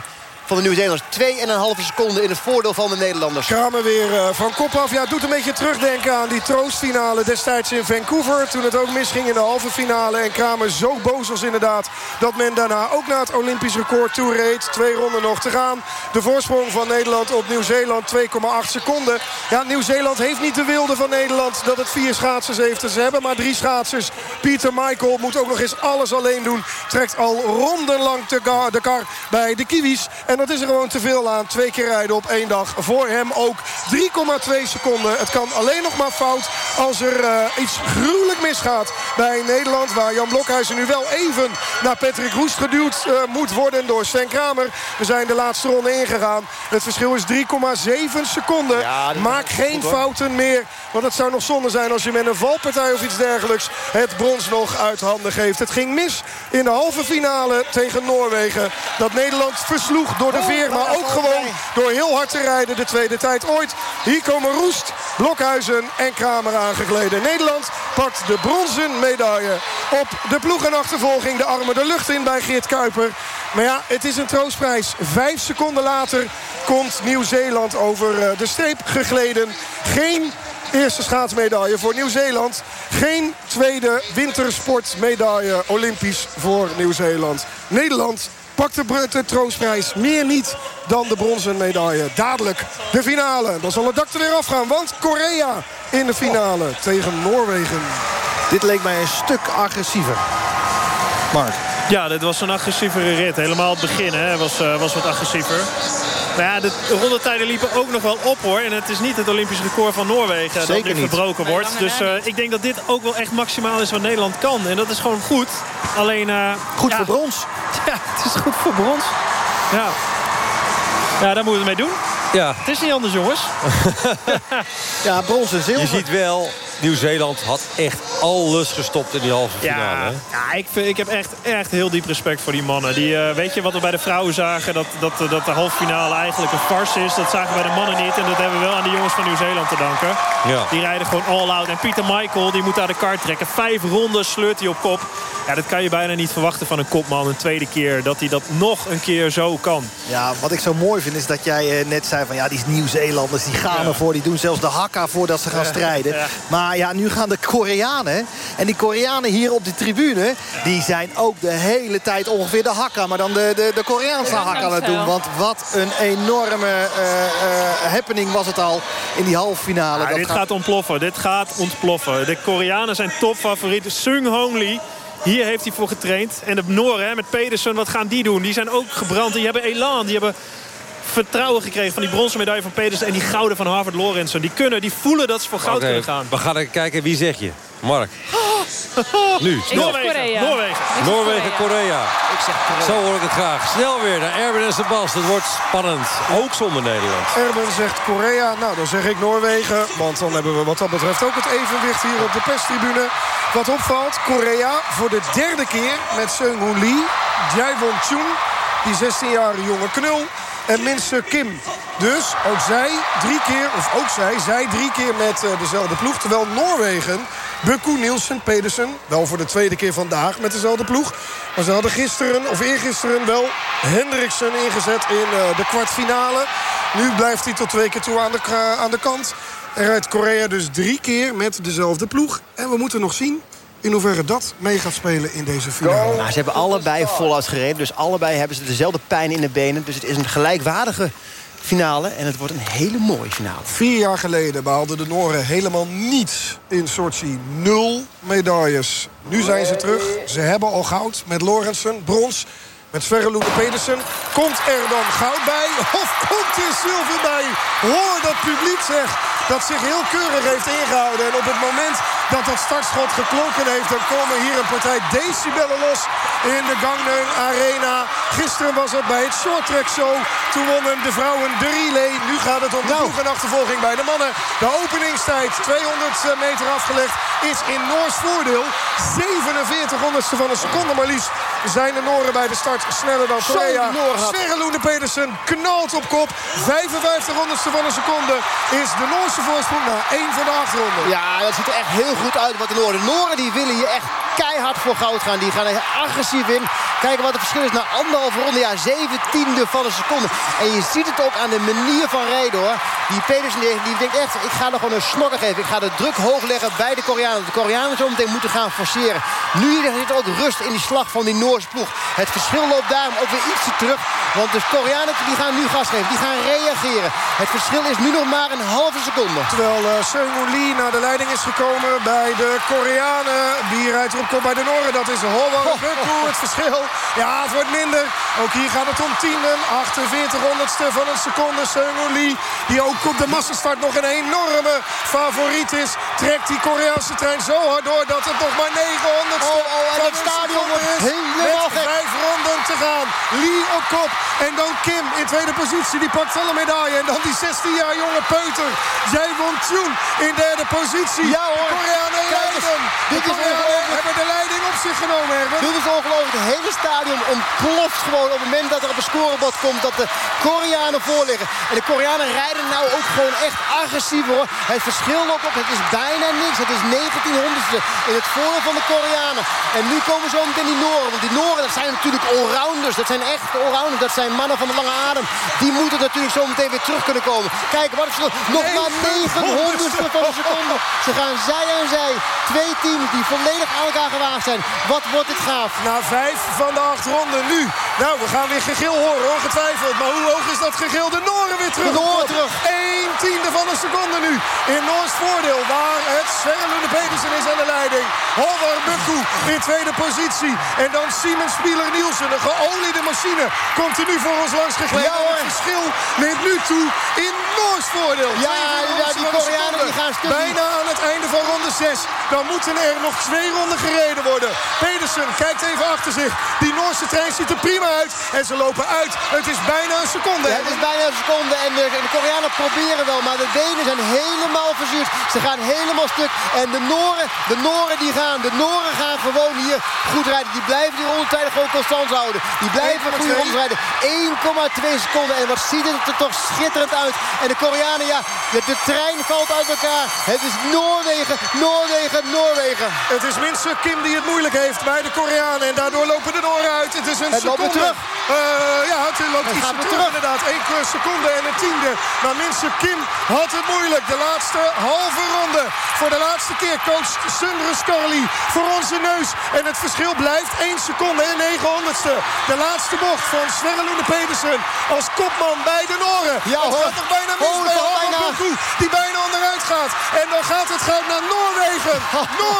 [SPEAKER 2] van de Nieuw-Zeelanders. 2,5 seconden in het voordeel van de Nederlanders.
[SPEAKER 1] Kramer weer uh, van kop af. Ja, doet een beetje terugdenken aan die troostfinale destijds in Vancouver. Toen het ook misging in de halve finale. En Kramer zo boos was inderdaad dat men daarna ook naar het Olympisch record toe reed. Twee ronden nog te gaan. De voorsprong van Nederland op Nieuw-Zeeland 2,8 seconden. Ja, Nieuw-Zeeland heeft niet de wilde van Nederland dat het vier schaatsers heeft. Ze hebben maar drie schaatsers. Pieter Michael moet ook nog eens alles alleen doen. Trekt al rondenlang de kar bij de Kiwis. En dat is er gewoon te veel aan. Twee keer rijden op één dag. Voor hem ook 3,2 seconden. Het kan alleen nog maar fout als er uh, iets gruwelijk misgaat bij Nederland. Waar Jan Blokhuizen nu wel even naar Patrick Roest geduwd uh, moet worden door Sven Kramer. We zijn de laatste ronde ingegaan. Het verschil is 3,7 seconden. Ja, Maak geen fouten meer. Want het zou nog zonde zijn als je met een valpartij of iets dergelijks... het brons nog uit handen geeft. Het ging mis in de halve finale tegen Noorwegen. Dat Nederland versloeg door de oh, veer. Maar ook gewoon door heel hard te rijden. De tweede tijd ooit. Hier komen Roest, Blokhuizen en Kramer aangegleden. Nederland pakt de bronzen medaille op de ploegenachtervolging. De armen de lucht in bij Geert Kuiper. Maar ja, het is een troostprijs. Vijf seconden later komt Nieuw-Zeeland over eh, de streep gegleden. Geen eerste schaatsmedaille voor Nieuw-Zeeland. Geen tweede wintersportmedaille Olympisch voor Nieuw-Zeeland. Nederland pakt de, troostprijs. Meer niet dan de bronzen medaille. Dadelijk de finale. Dan zal het dak er weer afgaan. Want Korea in de finale tegen Noorwegen.
[SPEAKER 8] Dit leek mij een stuk agressiever. Mark.
[SPEAKER 5] Ja, dit was een agressievere rit. Helemaal het begin hè, was, uh, was wat agressiever. Maar ja, de rondetijden liepen ook nog wel op hoor. En het is niet het Olympisch record van Noorwegen Zeker dat nu verbroken wordt. Dus uh, ik denk dat dit ook wel echt maximaal is wat Nederland kan. En dat is gewoon goed. Alleen... Uh,
[SPEAKER 8] goed voor brons.
[SPEAKER 5] Ja, het is goed voor brons. Ja. Ja, daar moeten we mee doen. Ja. Het is niet anders, jongens.
[SPEAKER 8] ja, brons en zilver.
[SPEAKER 3] Je ziet wel, Nieuw-Zeeland had echt alles gestopt in die halve finale.
[SPEAKER 5] Ja, ja ik, vind, ik heb echt, echt heel diep respect voor die mannen. Die, uh, weet je wat we bij de vrouwen zagen? Dat, dat, dat de halve finale eigenlijk een farce is. Dat zagen we bij de mannen niet. En dat hebben we wel aan de jongens van Nieuw-Zeeland te danken. Ja. Die rijden gewoon all-out. En Pieter Michael die moet aan de kaart trekken. Vijf ronden sleurt hij op kop. Ja, dat kan je bijna niet verwachten van een kopman. Een tweede keer dat hij dat nog een keer zo kan.
[SPEAKER 8] Ja, wat ik zo mooi vind is dat jij eh, net zei van ja, die Nieuw-Zeelanders die gaan ervoor. Die doen zelfs de hakka voordat ze gaan strijden. Maar ja, nu gaan de Koreanen. En die Koreanen hier op de tribune, die zijn ook de hele tijd ongeveer de hakka. Maar dan de, de, de Koreaanse hakka aan het doen. Want wat een enorme uh, happening was het al in die halve finale.
[SPEAKER 5] Ja, dit gaat... ontploffen. Dit gaat ontploffen. De Koreanen zijn topfavorieten. Sung Hong Lee hier heeft hij voor getraind. En de Noren met Pedersen, wat gaan die doen? Die zijn ook gebrand. Die hebben elan. Die hebben vertrouwen gekregen van die bronzen medaille van Pedersen... en die gouden van Harvard Lorenzen. Die kunnen, die voelen dat ze voor goud kunnen gaan.
[SPEAKER 3] We gaan kijken, wie zeg je? Mark. Nu,
[SPEAKER 5] Noorwegen. Noorwegen.
[SPEAKER 3] Noorwegen, Korea. Ik zeg Korea. Zo hoor ik het graag. Snel weer naar Erben en Sebas. Het wordt spannend. Ook zonder Nederland.
[SPEAKER 1] Erben zegt Korea. Nou, dan zeg ik Noorwegen. Want dan hebben we wat dat betreft ook het evenwicht hier op de perstribune. Wat opvalt, Korea voor de derde keer met Seung-Hoon Lee. Jaewon Chun, die 16-jarige jonge knul. En Minse Kim. Dus ook zij drie keer, of ook zij, zij drie keer met uh, dezelfde ploeg. Terwijl Noorwegen, Bukku, Nielsen, Pedersen... wel voor de tweede keer vandaag met dezelfde ploeg. Maar ze hadden gisteren, of eergisteren wel, Hendriksen ingezet in uh, de kwartfinale. Nu blijft hij tot twee keer toe aan de, aan de kant. Er rijdt Korea dus drie keer met dezelfde ploeg. En we moeten nog zien in hoeverre dat mee gaat spelen in deze finale.
[SPEAKER 2] Nou, ze hebben allebei voluit gereden. Dus allebei hebben ze dezelfde pijn in de benen. Dus het is een gelijkwaardige finale. En het wordt een hele mooie finale.
[SPEAKER 1] Vier jaar geleden behaalden de Noren helemaal niets in Sochi. Nul medailles. Nu zijn ze terug. Ze hebben al goud met Lorensen, brons. Met Sverre Loene Pedersen. Komt er dan goud bij? Of komt er zilver bij? Hoor dat publiek zegt dat zich heel keurig heeft ingehouden. En op het moment dat dat startschot geklonken heeft... dan komen hier een partij decibellen los in de Gangneung Arena. Gisteren was het bij het shorttrack show. Toen wonnen de vrouwen de relay. Nu gaat het om de nou. achtervolging bij de mannen. De openingstijd, 200 meter afgelegd, is in Noors voordeel. 47 honderdste van een seconde maar liefst zijn de Noren bij de start sneller dan Korea. Sverre Loene Pedersen knalt op kop. 55 honderdste van een seconde is de Noorse voorsprong na één van de achterronden.
[SPEAKER 2] Ja, dat ziet er echt heel goed uit wat de Noorden. De Noorden die willen hier echt keihard voor goud gaan. Die gaan er agressief in. Kijken wat het verschil is na anderhalve ronde. Ja, zeventiende van een seconde. En je ziet het ook aan de manier van rijden hoor. Die Pedersen die denkt echt, ik ga er gewoon een snokker geven. Ik ga de druk hoog leggen bij de Koreanen. De Koreanen zo meteen moeten gaan forceren. Nu zit ook rust in die slag van die Noorse ploeg. Het verschil loopt daarom ook weer ietsje terug. Want de Koreanen die gaan nu gas geven. Die gaan reageren. Het verschil is nu nog maar een halve seconde.
[SPEAKER 1] Terwijl uh, Seung Lee naar de leiding is gekomen bij de Koreanen. Die rijdt erop kop bij de Noren. Dat is oh, oh. Het verschil, ja, het wordt minder. Ook hier gaat het om tienden. 48 honderdste van een seconde. Seung Lee, die ook op de massastart nog een enorme favoriet is. Trekt die Koreaanse trein zo hard door dat het nog maar 900
[SPEAKER 2] oh, oh, het stadion helemaal
[SPEAKER 1] Met vijf ronden te gaan. Lee op kop. En dan Kim in tweede positie. Die pakt wel een medaille. En dan die 16 jaar jonge peuter. Jij won Tune in derde positie.
[SPEAKER 2] Ja hoor. Dit
[SPEAKER 1] de Koreanen hebben de leiding op zich genomen. Herbert.
[SPEAKER 2] Dit is ongelooflijk. Het hele stadion ontploft gewoon op het moment dat er op een scorebord komt. Dat de Koreanen voorliggen. En de Koreanen rijden nou ook gewoon echt agressief hoor. Het verschil loopt op. Het is bijna niks. Het is 1900ste in het voordeel van de Koreanen. En nu komen zo meteen die Noren. Want die Noren dat zijn natuurlijk allrounders. Dat zijn echt allrounders. Dat zijn mannen van de lange adem. Die moeten natuurlijk zo meteen weer terug kunnen komen. Kijk, wat is het? Nog maar 900ste van een seconde. Ze gaan zij aan zij. Twee teams die volledig aan elkaar gewaagd zijn. Wat wordt dit gaaf.
[SPEAKER 1] Na vijf van de acht ronden nu. Nou, we gaan weer gegil horen, ongetwijfeld. Maar hoe hoog is dat gegil? De Noren weer terug.
[SPEAKER 2] De Noren terug.
[SPEAKER 1] 1 tiende van een seconde nu. In Noors voordeel. Waar het Sverre Pedersen is aan de leiding. Holder Bukku in tweede positie. En dan Simon Spieler Nielsen. Een geoliede machine. Komt er nu voor ons langs gegleden.
[SPEAKER 2] Ja.
[SPEAKER 1] Het verschil neemt nu toe in Noors voordeel.
[SPEAKER 2] Ja, ja die Koreanen die gaan stuk.
[SPEAKER 1] Bijna aan het einde van ronde 6. Dan moeten er nog twee ronden gereden worden. Pedersen kijkt even achter zich. Die Noorse trein ziet er prima uit. En ze lopen uit. Het is bijna een seconde.
[SPEAKER 2] Ja, het is bijna een seconde. En de, de Koreanen proberen wel. Maar de Denen zijn helemaal verzuurd. Ze gaan helemaal stuk. En de Noren, de Noren die gaan. De Noren gaan gewoon hier goed rijden. Die blijven die rondetijden gewoon constant houden. Die blijven goede rondes rijden. 1,2 seconden. En wat ziet het er toch schitterend uit. En de Koreanen, ja, de, de trein valt uit elkaar. Het is Noorwegen, Noorwegen, Noorwegen.
[SPEAKER 1] Het is minstens Kim die het moeilijk heeft bij de Koreanen. En daardoor lopen de Noren uit. Het is een
[SPEAKER 2] het
[SPEAKER 1] seconde.
[SPEAKER 2] loopt terug.
[SPEAKER 1] Uh, ja, het loopt
[SPEAKER 2] het
[SPEAKER 1] iets terug,
[SPEAKER 2] terug,
[SPEAKER 1] inderdaad. 1 seconde en een tiende. Maar minstens Kim had het moeilijk. De laatste halve ronde. Voor de laatste keer coacht Sundre Scarly voor onze neus. En het verschil blijft 1 seconde en 900ste. De laatste bocht van Sverre Lune Pedersen als kopman bij de Noren.
[SPEAKER 2] Ja,
[SPEAKER 1] het gaat nog bijna mis
[SPEAKER 2] Oh,
[SPEAKER 1] bij
[SPEAKER 2] bijna.
[SPEAKER 1] Die bijna onderuit gaat. En dan gaat het goud naar Noorwegen. Noorwegen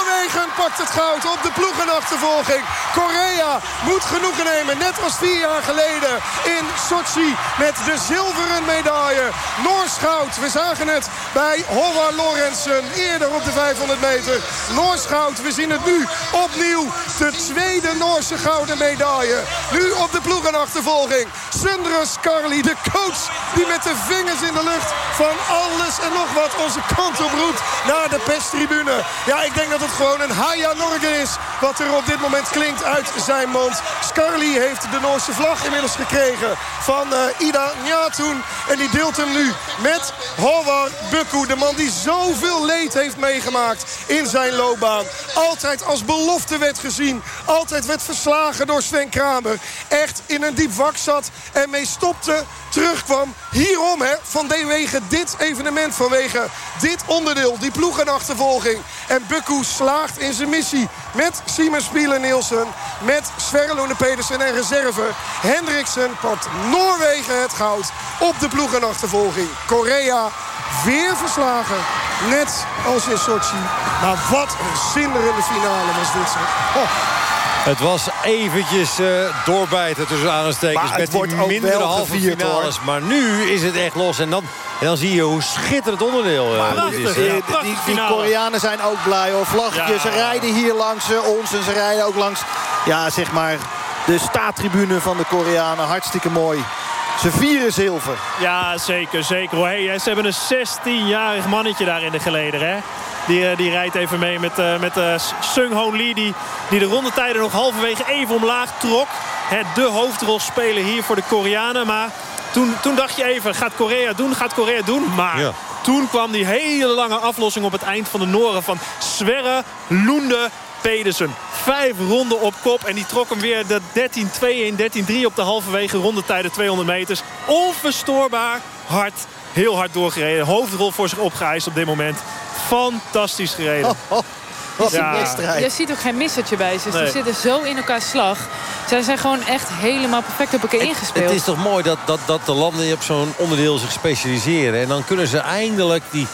[SPEAKER 1] pakt het goud op de ploegenachtervolging. Korea moet genoegen nemen, net als vier jaar geleden in Sochi met de zilveren medaille. Noors goud, we zagen het bij Hova Lorentzen eerder op de 500 meter. Noors goud, we zien het nu opnieuw. De tweede Noorse gouden medaille. Nu op de ploegenachtervolging. Sundre Scarli, de coach die met de vingers in de lucht van alles en nog wat onze kant op roept naar de perstribune. Ja, ik denk dat het gewoon een Haya Norge is wat er op dit moment klinkt uit zijn mond. Scarli heeft de Noorse vlag inmiddels gekregen van eh, Ida Njatoen. En die deelt hem nu met Howard Bukku. De man die zoveel leed heeft meegemaakt in zijn loopbaan. Altijd als belofte werd gezien. Altijd werd verslagen door Sven Kramer. Echt in een diep wak zat en mee stopte. Terugkwam hierom, hè, vanwege dit evenement. Vanwege dit onderdeel, die ploegenachtervolging. En Bukku slaagt in zijn missie met Simon Spielen Nielsen. Met Sverre Pedersen en reserve. Hendriksen pakt Noorwegen het goud op de ploegenachtervolging. Korea weer verslagen. Net als in Sochi. Maar wat een zinderende finale was dit. Oh.
[SPEAKER 3] Het was eventjes uh, doorbijten tussen aanstekens met die mindere halve
[SPEAKER 8] gevierd,
[SPEAKER 3] finales. Maar nu is het echt los. En dan, en dan zie je hoe schitterend onderdeel uh,
[SPEAKER 5] Maar
[SPEAKER 3] dit is.
[SPEAKER 5] ja.
[SPEAKER 8] Die, die, die Koreanen zijn ook blij hoor. Vlaggetjes,
[SPEAKER 5] Ja.
[SPEAKER 8] ze rijden hier langs eh, ons en ze rijden ook langs... Ja, zeg maar, de staattribune van de Koreanen. Hartstikke mooi. Ze vieren zilver.
[SPEAKER 5] Ja, zeker, zeker. Hey, ze hebben een 16-jarig mannetje daar in de geleder, hè? Die, eh, die rijdt even mee met, eh, met eh, Sung Hoon Lee. Die, die de rondetijden nog halverwege even omlaag trok. Hè, de hoofdrol spelen hier voor de Koreanen. Maar toen, toen dacht je even, gaat Korea doen, gaat Korea doen? Maar
[SPEAKER 3] Ja.
[SPEAKER 5] toen kwam die hele lange aflossing op het eind van de Noren... van Sverre Loende Pedersen. Vijf ronden op kop en die trok hem weer de 13-2 13-3 op de halverwege rondetijden 200 meters. Onverstoorbaar hard, heel hard doorgereden. Hoofdrol voor zich opgeëist op dit moment. Fantastisch gereden.
[SPEAKER 4] Ja. Je ziet ook geen missertje bij ze. Ze zitten zo in elkaar slag. Zij zijn gewoon echt helemaal perfect op elkaar ingespeeld.
[SPEAKER 3] Het is toch mooi dat, dat, dat de landen op zo'n onderdeel zich specialiseren. En dan kunnen ze eindelijk die,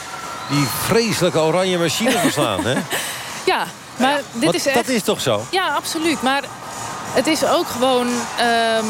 [SPEAKER 3] die vreselijke oranje machine verslaan. Hè?
[SPEAKER 4] Ja, maar dit is echt...
[SPEAKER 3] Dat is toch zo?
[SPEAKER 4] Ja, absoluut. Maar het is ook gewoon... Ehm,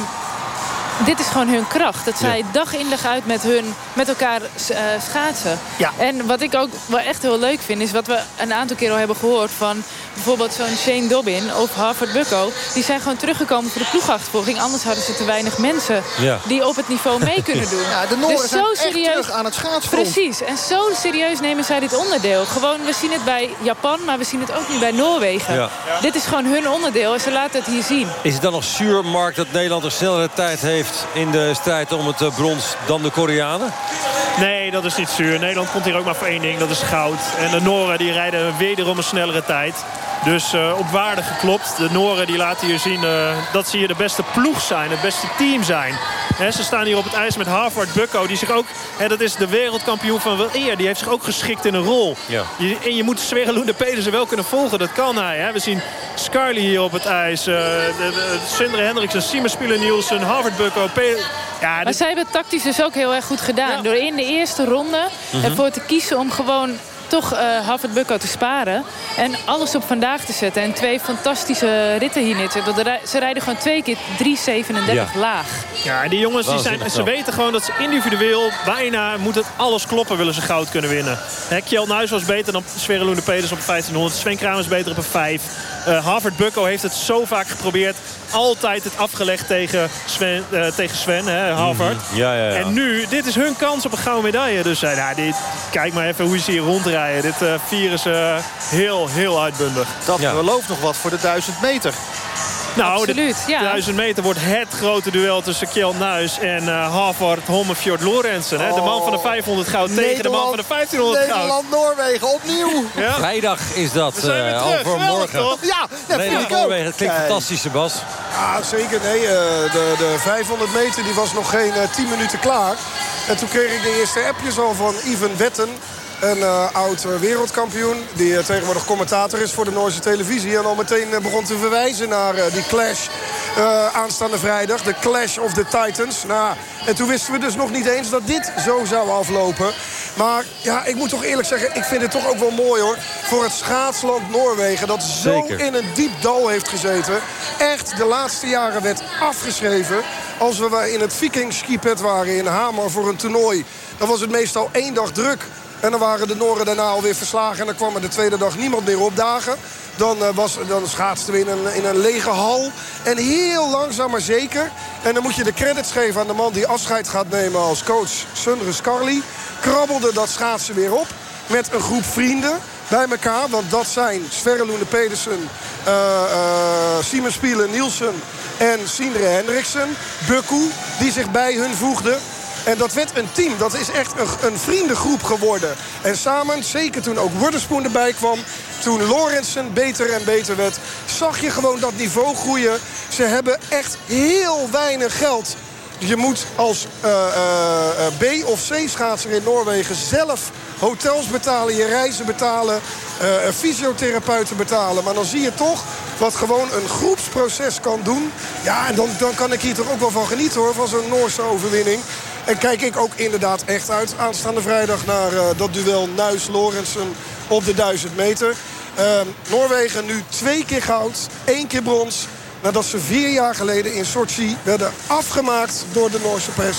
[SPEAKER 4] dit is gewoon hun kracht. Dat zij dag in dag uit met, hun, met elkaar uh, schaatsen. Ja. En wat ik ook wel echt heel leuk vind... is wat we een aantal keer al hebben gehoord van bijvoorbeeld zo'n Shane Dobbin of Harvard Bucko... die zijn gewoon teruggekomen voor de ploegachtervolging. Anders hadden ze te weinig mensen die op het niveau mee kunnen doen.
[SPEAKER 8] Ja, de Noorden dus zo zijn serieus, terug aan het schaatsen.
[SPEAKER 4] Precies. En zo serieus nemen zij dit onderdeel. Gewoon, we zien het bij Japan, maar we zien het ook nu bij Noorwegen. Ja. Dit is gewoon hun onderdeel en ze laten het hier zien.
[SPEAKER 3] Is het dan nog zuur, Mark, dat Nederland een snellere tijd heeft... in de strijd om het eh, brons dan de Koreanen?
[SPEAKER 5] Nee, dat is niet zuur. Nederland komt hier ook maar voor één ding, dat is goud. En de Noren die rijden wederom een snellere tijd. Dus uh, op waarde geklopt. De Noren die laten hier zien uh, dat ze hier de beste ploeg zijn. Het beste team zijn. He, ze staan hier op het ijs met Harvard Bucko. Die zich ook, he, dat is de wereldkampioen van wel eer. Die heeft zich ook geschikt in een rol. Ja. Je, en je moet Sverre Loende Pedersen wel kunnen volgen. Dat kan hij. He. We zien Scarley hier op het ijs. Uh, de, de, Sindre Hendriksen, Simon Spielen Nielsen, Harvard Bucko.
[SPEAKER 4] ja, maar zij hebben het tactisch dus ook heel erg goed gedaan. Door in de eerste ronde mm ervoor te kiezen om gewoon toch uh, Havert Bukko te sparen. En alles op vandaag te zetten. En twee fantastische ritten hier neerzetten. Ze rijden gewoon twee keer 3,37 laag.
[SPEAKER 5] Ja, die jongens die zijn, ze weten gewoon dat ze individueel bijna moet het alles kloppen willen ze goud kunnen winnen. Kjell Nuis was beter dan Sverre Loene Peters op 1500. Sven Kramer is beter op een 5. Uh, Harvard Bucko heeft het zo vaak geprobeerd. Altijd het afgelegd tegen Sven, uh, tegen Sven hè, Harvard.
[SPEAKER 3] Mhm. ja, ja, ja.
[SPEAKER 5] En nu, dit is hun kans op een gouden medaille. Dus uh, nou, dit, kijk maar even hoe ze hier rondrijden. Dit uh, vieren ze heel, heel uitbundig.
[SPEAKER 8] Dat ja. belooft nog wat voor de 1000 meter.
[SPEAKER 5] Nou, Absoluut, de ja. 1000 meter wordt het grote duel tussen Kjell Nuis en uh, Havard Hommefjord Lorentzen. Hè? De man van de 500 goud tegen de man van de 1500 goud.
[SPEAKER 8] Nederland-Noorwegen opnieuw.
[SPEAKER 3] Ja? Vrijdag is dat uh, overmorgen.
[SPEAKER 8] Ja,
[SPEAKER 3] dat Nederland-Noorwegen. Het klinkt Kijk. fantastisch, Bas.
[SPEAKER 1] Ja, zeker. Nee, uh, de, de 500 meter die was nog geen 10 minuten klaar. En toen kreeg ik de eerste appjes al van Ivan Wetten. Een uh, oud wereldkampioen die uh, tegenwoordig commentator is voor de Noorse televisie. En al meteen begon te verwijzen naar die clash aanstaande vrijdag. De Clash of the Titans. Nou, en toen wisten we dus nog niet eens dat dit zo zou aflopen. Maar ja, ik moet toch eerlijk zeggen, ik vind het toch ook wel mooi hoor. Voor het schaatsland Noorwegen dat zo Zeker. in een diep dal heeft gezeten. Echt de laatste jaren werd afgeschreven. Als we in het Viking skipet waren in Hamer voor een toernooi. Dan was het meestal één dag druk. En dan waren de Noren daarna alweer verslagen. En dan kwam er de tweede dag niemand meer opdagen. Dan, uh, was, dan schaatsten we in een, in een lege hal. En heel langzaam maar zeker. En dan moet je de credits geven aan de man die afscheid gaat nemen als coach. Sundre Scarly. Krabbelde dat schaatsen weer op. Met een groep vrienden bij elkaar. Want dat zijn Sverre Loene Pedersen, uh, Simon Spielen Nielsen en Sindre Hendriksen. Bukku, die zich bij hun voegde. En dat werd een team. Dat is echt een, een vriendengroep geworden. En samen, zeker toen ook Worderspoen erbij kwam... toen Lorentzen beter en beter werd... zag je gewoon dat niveau groeien. Ze hebben echt heel weinig geld. Je moet als uh, uh, B- of C-schaatser in Noorwegen zelf hotels betalen, je reizen betalen, fysiotherapeuten betalen. Maar dan zie je toch wat gewoon een groepsproces kan doen. Ja, en dan, dan kan ik hier toch ook wel van genieten hoor, van zo'n Noorse overwinning. En kijk ik ook inderdaad echt uit aanstaande vrijdag naar uh, dat duel Nuis-Lorensen op de 1000 meter. Uh, Noorwegen nu twee keer goud, één keer brons. Nadat ze vier jaar geleden in Sochi werden afgemaakt door de Noorse pers.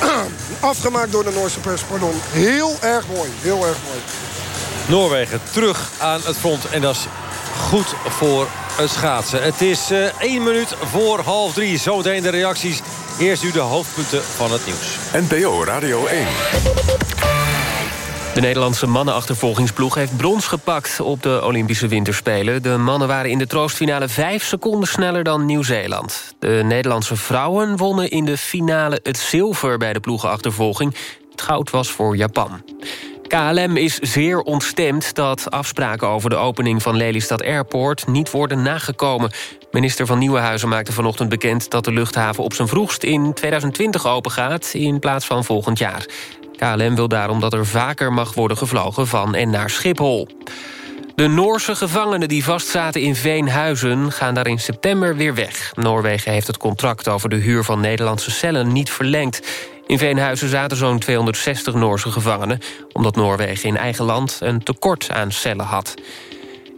[SPEAKER 1] afgemaakt door de Noorse pers, pardon. Heel erg mooi, heel erg mooi.
[SPEAKER 3] Noorwegen terug aan het front. En dat is goed voor het schaatsen. Het is uh, één minuut voor half drie. Zometeen de reacties Eerst nu de hoofdpunten van het nieuws.
[SPEAKER 9] NPO Radio 1.
[SPEAKER 10] De Nederlandse mannenachtervolgingsploeg heeft brons gepakt op de Olympische Winterspelen. De mannen waren in de troostfinale vijf seconden sneller dan Nieuw-Zeeland. De Nederlandse vrouwen wonnen in de finale het zilver bij de ploegenachtervolging. Het goud was voor Japan. KLM is zeer ontstemd dat afspraken over de opening van Lelystad Airport niet worden nagekomen. Minister van Nieuwenhuizen maakte vanochtend bekend dat de luchthaven op zijn vroegst in 2020 opengaat in plaats van volgend jaar. KLM wil daarom dat er vaker mag worden gevlogen van en naar Schiphol. De Noorse gevangenen die vastzaten in Veenhuizen gaan daar in september weer weg. Noorwegen heeft het contract over de huur van Nederlandse cellen niet verlengd. In Veenhuizen zaten zo'n 260 Noorse gevangenen... omdat Noorwegen in eigen land een tekort aan cellen had.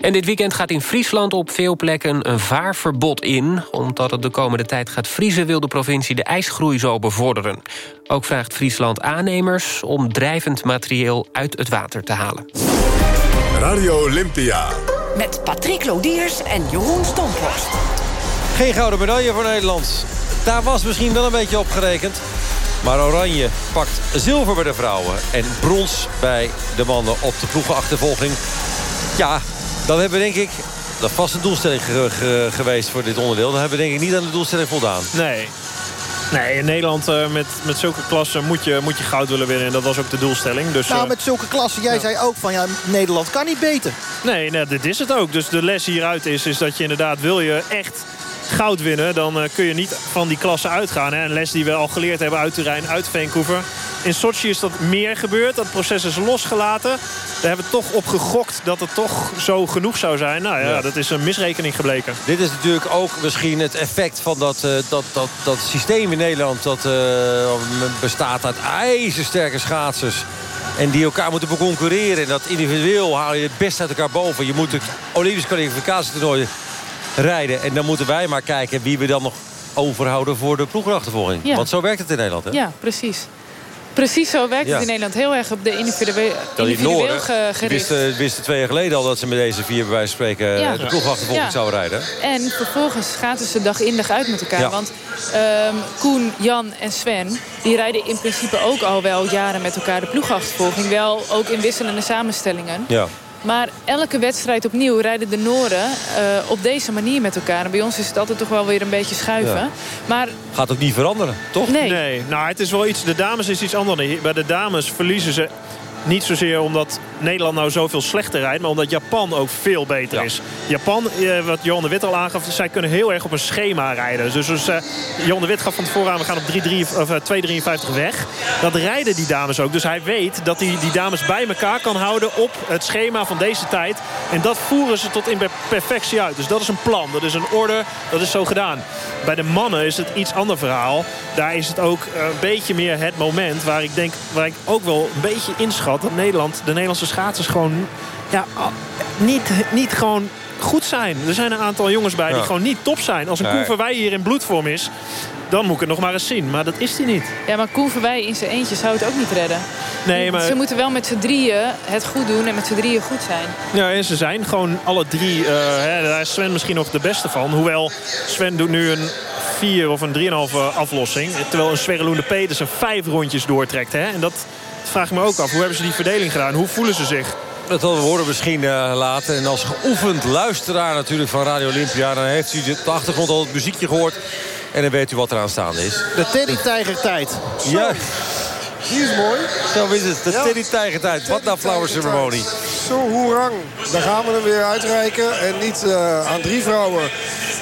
[SPEAKER 10] En dit weekend gaat in Friesland op veel plekken een vaarverbod in. Omdat het de komende tijd gaat vriezen... wil de provincie de ijsgroei zo bevorderen. Ook vraagt Friesland aannemers om drijvend materieel uit het water te halen.
[SPEAKER 9] Radio Olympia.
[SPEAKER 11] Met Patrick Lodiers en Jeroen Stomphorst.
[SPEAKER 3] Geen gouden medaille voor Nederland. Daar was misschien wel een beetje op gerekend. Maar Oranje pakt zilver bij de vrouwen. En brons bij de mannen op de ploegenachtervolging. Ja, dan hebben we denk ik... Dat vast een doelstelling geweest voor dit onderdeel. Dan hebben we denk ik niet aan de doelstelling voldaan.
[SPEAKER 5] Nee, Nee, in Nederland uh, met, met zulke klassen moet je, moet je goud willen winnen. En dat was ook de doelstelling. Dus,
[SPEAKER 8] nou, uh, met zulke klassen, jij ja. zei ook van ja, Nederland kan niet beter.
[SPEAKER 5] Nee, nee, dit is het ook. Dus de les hieruit is, is dat je inderdaad, wil je echt goud winnen... dan uh, kun je niet van die klasse uitgaan. Hè. Een les die we al geleerd hebben uit Turijn, uit Vancouver. In Sochi is dat meer gebeurd. Dat proces is losgelaten. Daar hebben we toch op gegokt dat het toch zo genoeg zou zijn. Nou ja, ja. dat is een misrekening gebleken.
[SPEAKER 3] Dit is natuurlijk ook misschien het effect van dat, uh, dat, dat, dat systeem in Nederland... dat uh, bestaat uit ijzersterke schaatsers... En die elkaar moeten beconcurreren. En dat individueel haal je het best uit elkaar boven. Je moet het Olympisch kwalificatietoernooi rijden. En dan moeten wij maar kijken wie we dan nog overhouden voor de ploegenachtervolging. Ja. Want zo werkt het in Nederland, hè?
[SPEAKER 4] Ja, precies. Precies zo werkt ja. het in Nederland. Heel erg op de individueel, individueel gericht.
[SPEAKER 3] Wisten, wisten twee jaar geleden al dat ze met deze vier bij wijze van spreken ja. de ploegachtervolging ja. zouden rijden.
[SPEAKER 4] En vervolgens gaat het ze dag in dag uit met elkaar. Want um, Koen, Jan en Sven... die rijden in principe ook al wel jaren met elkaar de ploegachtervolging. Wel ook in wisselende samenstellingen. Maar elke wedstrijd opnieuw rijden de Noren uh, op deze manier met elkaar. En bij ons is het altijd toch wel weer een beetje schuiven. Ja. Maar
[SPEAKER 3] Gaat ook niet veranderen, toch?
[SPEAKER 4] Nee.
[SPEAKER 5] nee. Nou, het is wel iets... De dames is iets anders. Bij de dames verliezen ze niet zozeer omdat Nederland nou zoveel slechter rijdt... maar omdat Japan ook veel beter ja. is. Japan, eh, wat Johan de Wit al aangaf... zij kunnen heel erg op een schema rijden. Dus, dus uh, Johan de Wit gaf van tevoren aan... we gaan op 2,53 weg. Dat rijden die dames ook. Dus hij weet dat hij die dames bij elkaar kan houden... op het schema van deze tijd. En dat voeren ze tot in perfectie uit. Dus dat is een plan, dat is een orde, dat is zo gedaan. Bij de mannen is het iets ander verhaal. Daar is het ook een beetje meer het moment... waar ik denk, waar ik ook wel een beetje inschat dat Nederland, de Nederlandse schaatsers gewoon ja, niet, niet gewoon goed zijn. Er zijn een aantal jongens bij ja. die gewoon niet top zijn. Als een nee. Koen Verwij hier in bloedvorm is, dan moet ik het nog maar eens zien. Maar dat is hij niet.
[SPEAKER 4] Ja, maar Koen Verwij in zijn eentje zou het ook niet redden.
[SPEAKER 5] Nee, maar...
[SPEAKER 4] Ze moeten wel met z'n drieën het goed doen en met z'n drieën goed zijn.
[SPEAKER 5] Ja, en ze zijn gewoon alle drie... Uh, hè, daar is Sven misschien nog de beste van. Hoewel Sven doet nu een vier of een 3,5 aflossing. Terwijl een Sverre Loende Pedersen vijf rondjes doortrekt. Hè? En dat vraag ik me ook af. Hoe hebben ze die verdeling gedaan? Hoe voelen ze zich?
[SPEAKER 3] Dat we horen misschien uh, later. En als geoefend luisteraar natuurlijk van Radio Olympia... dan heeft u de achtergrond al het muziekje gehoord. En dan weet u wat er aanstaande is.
[SPEAKER 8] De Teddy Tijger tijd.
[SPEAKER 3] Ja.
[SPEAKER 1] Die is mooi.
[SPEAKER 3] Zo is het. De ja. Teddy Tijger tijd. Wat nou flower ceremony.
[SPEAKER 1] Zo hoerang. Daar gaan we hem weer uitreiken. En niet uh, aan drie vrouwen.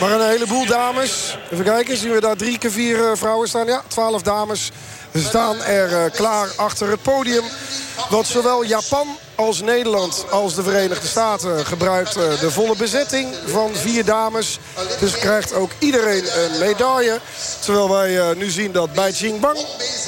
[SPEAKER 1] Maar een heleboel dames. Even kijken. Zien we daar drie keer vier uh, vrouwen staan? Ja, twaalf dames staan er uh, klaar achter het podium. Want zowel Japan als Nederland als de Verenigde Staten gebruikt uh, de volle bezetting van vier dames. Dus krijgt ook iedereen een medaille. Terwijl wij uh, nu zien dat bij Jingbang,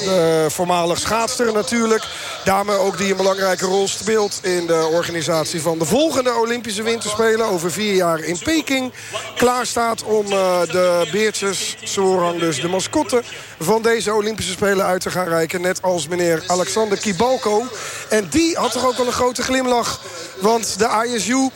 [SPEAKER 1] de voormalig schaatster natuurlijk... dame ook die een belangrijke rol speelt in de organisatie van de volgende Olympische Winterspelen... over vier jaar in Peking, klaar staat om uh, de beertjes, Sorang dus de mascotte... van deze Olympische Spelen uit te gaan reiken. Net als meneer Alexander Kibalko. En die had toch ook wel een grote glimlach. Want de ISU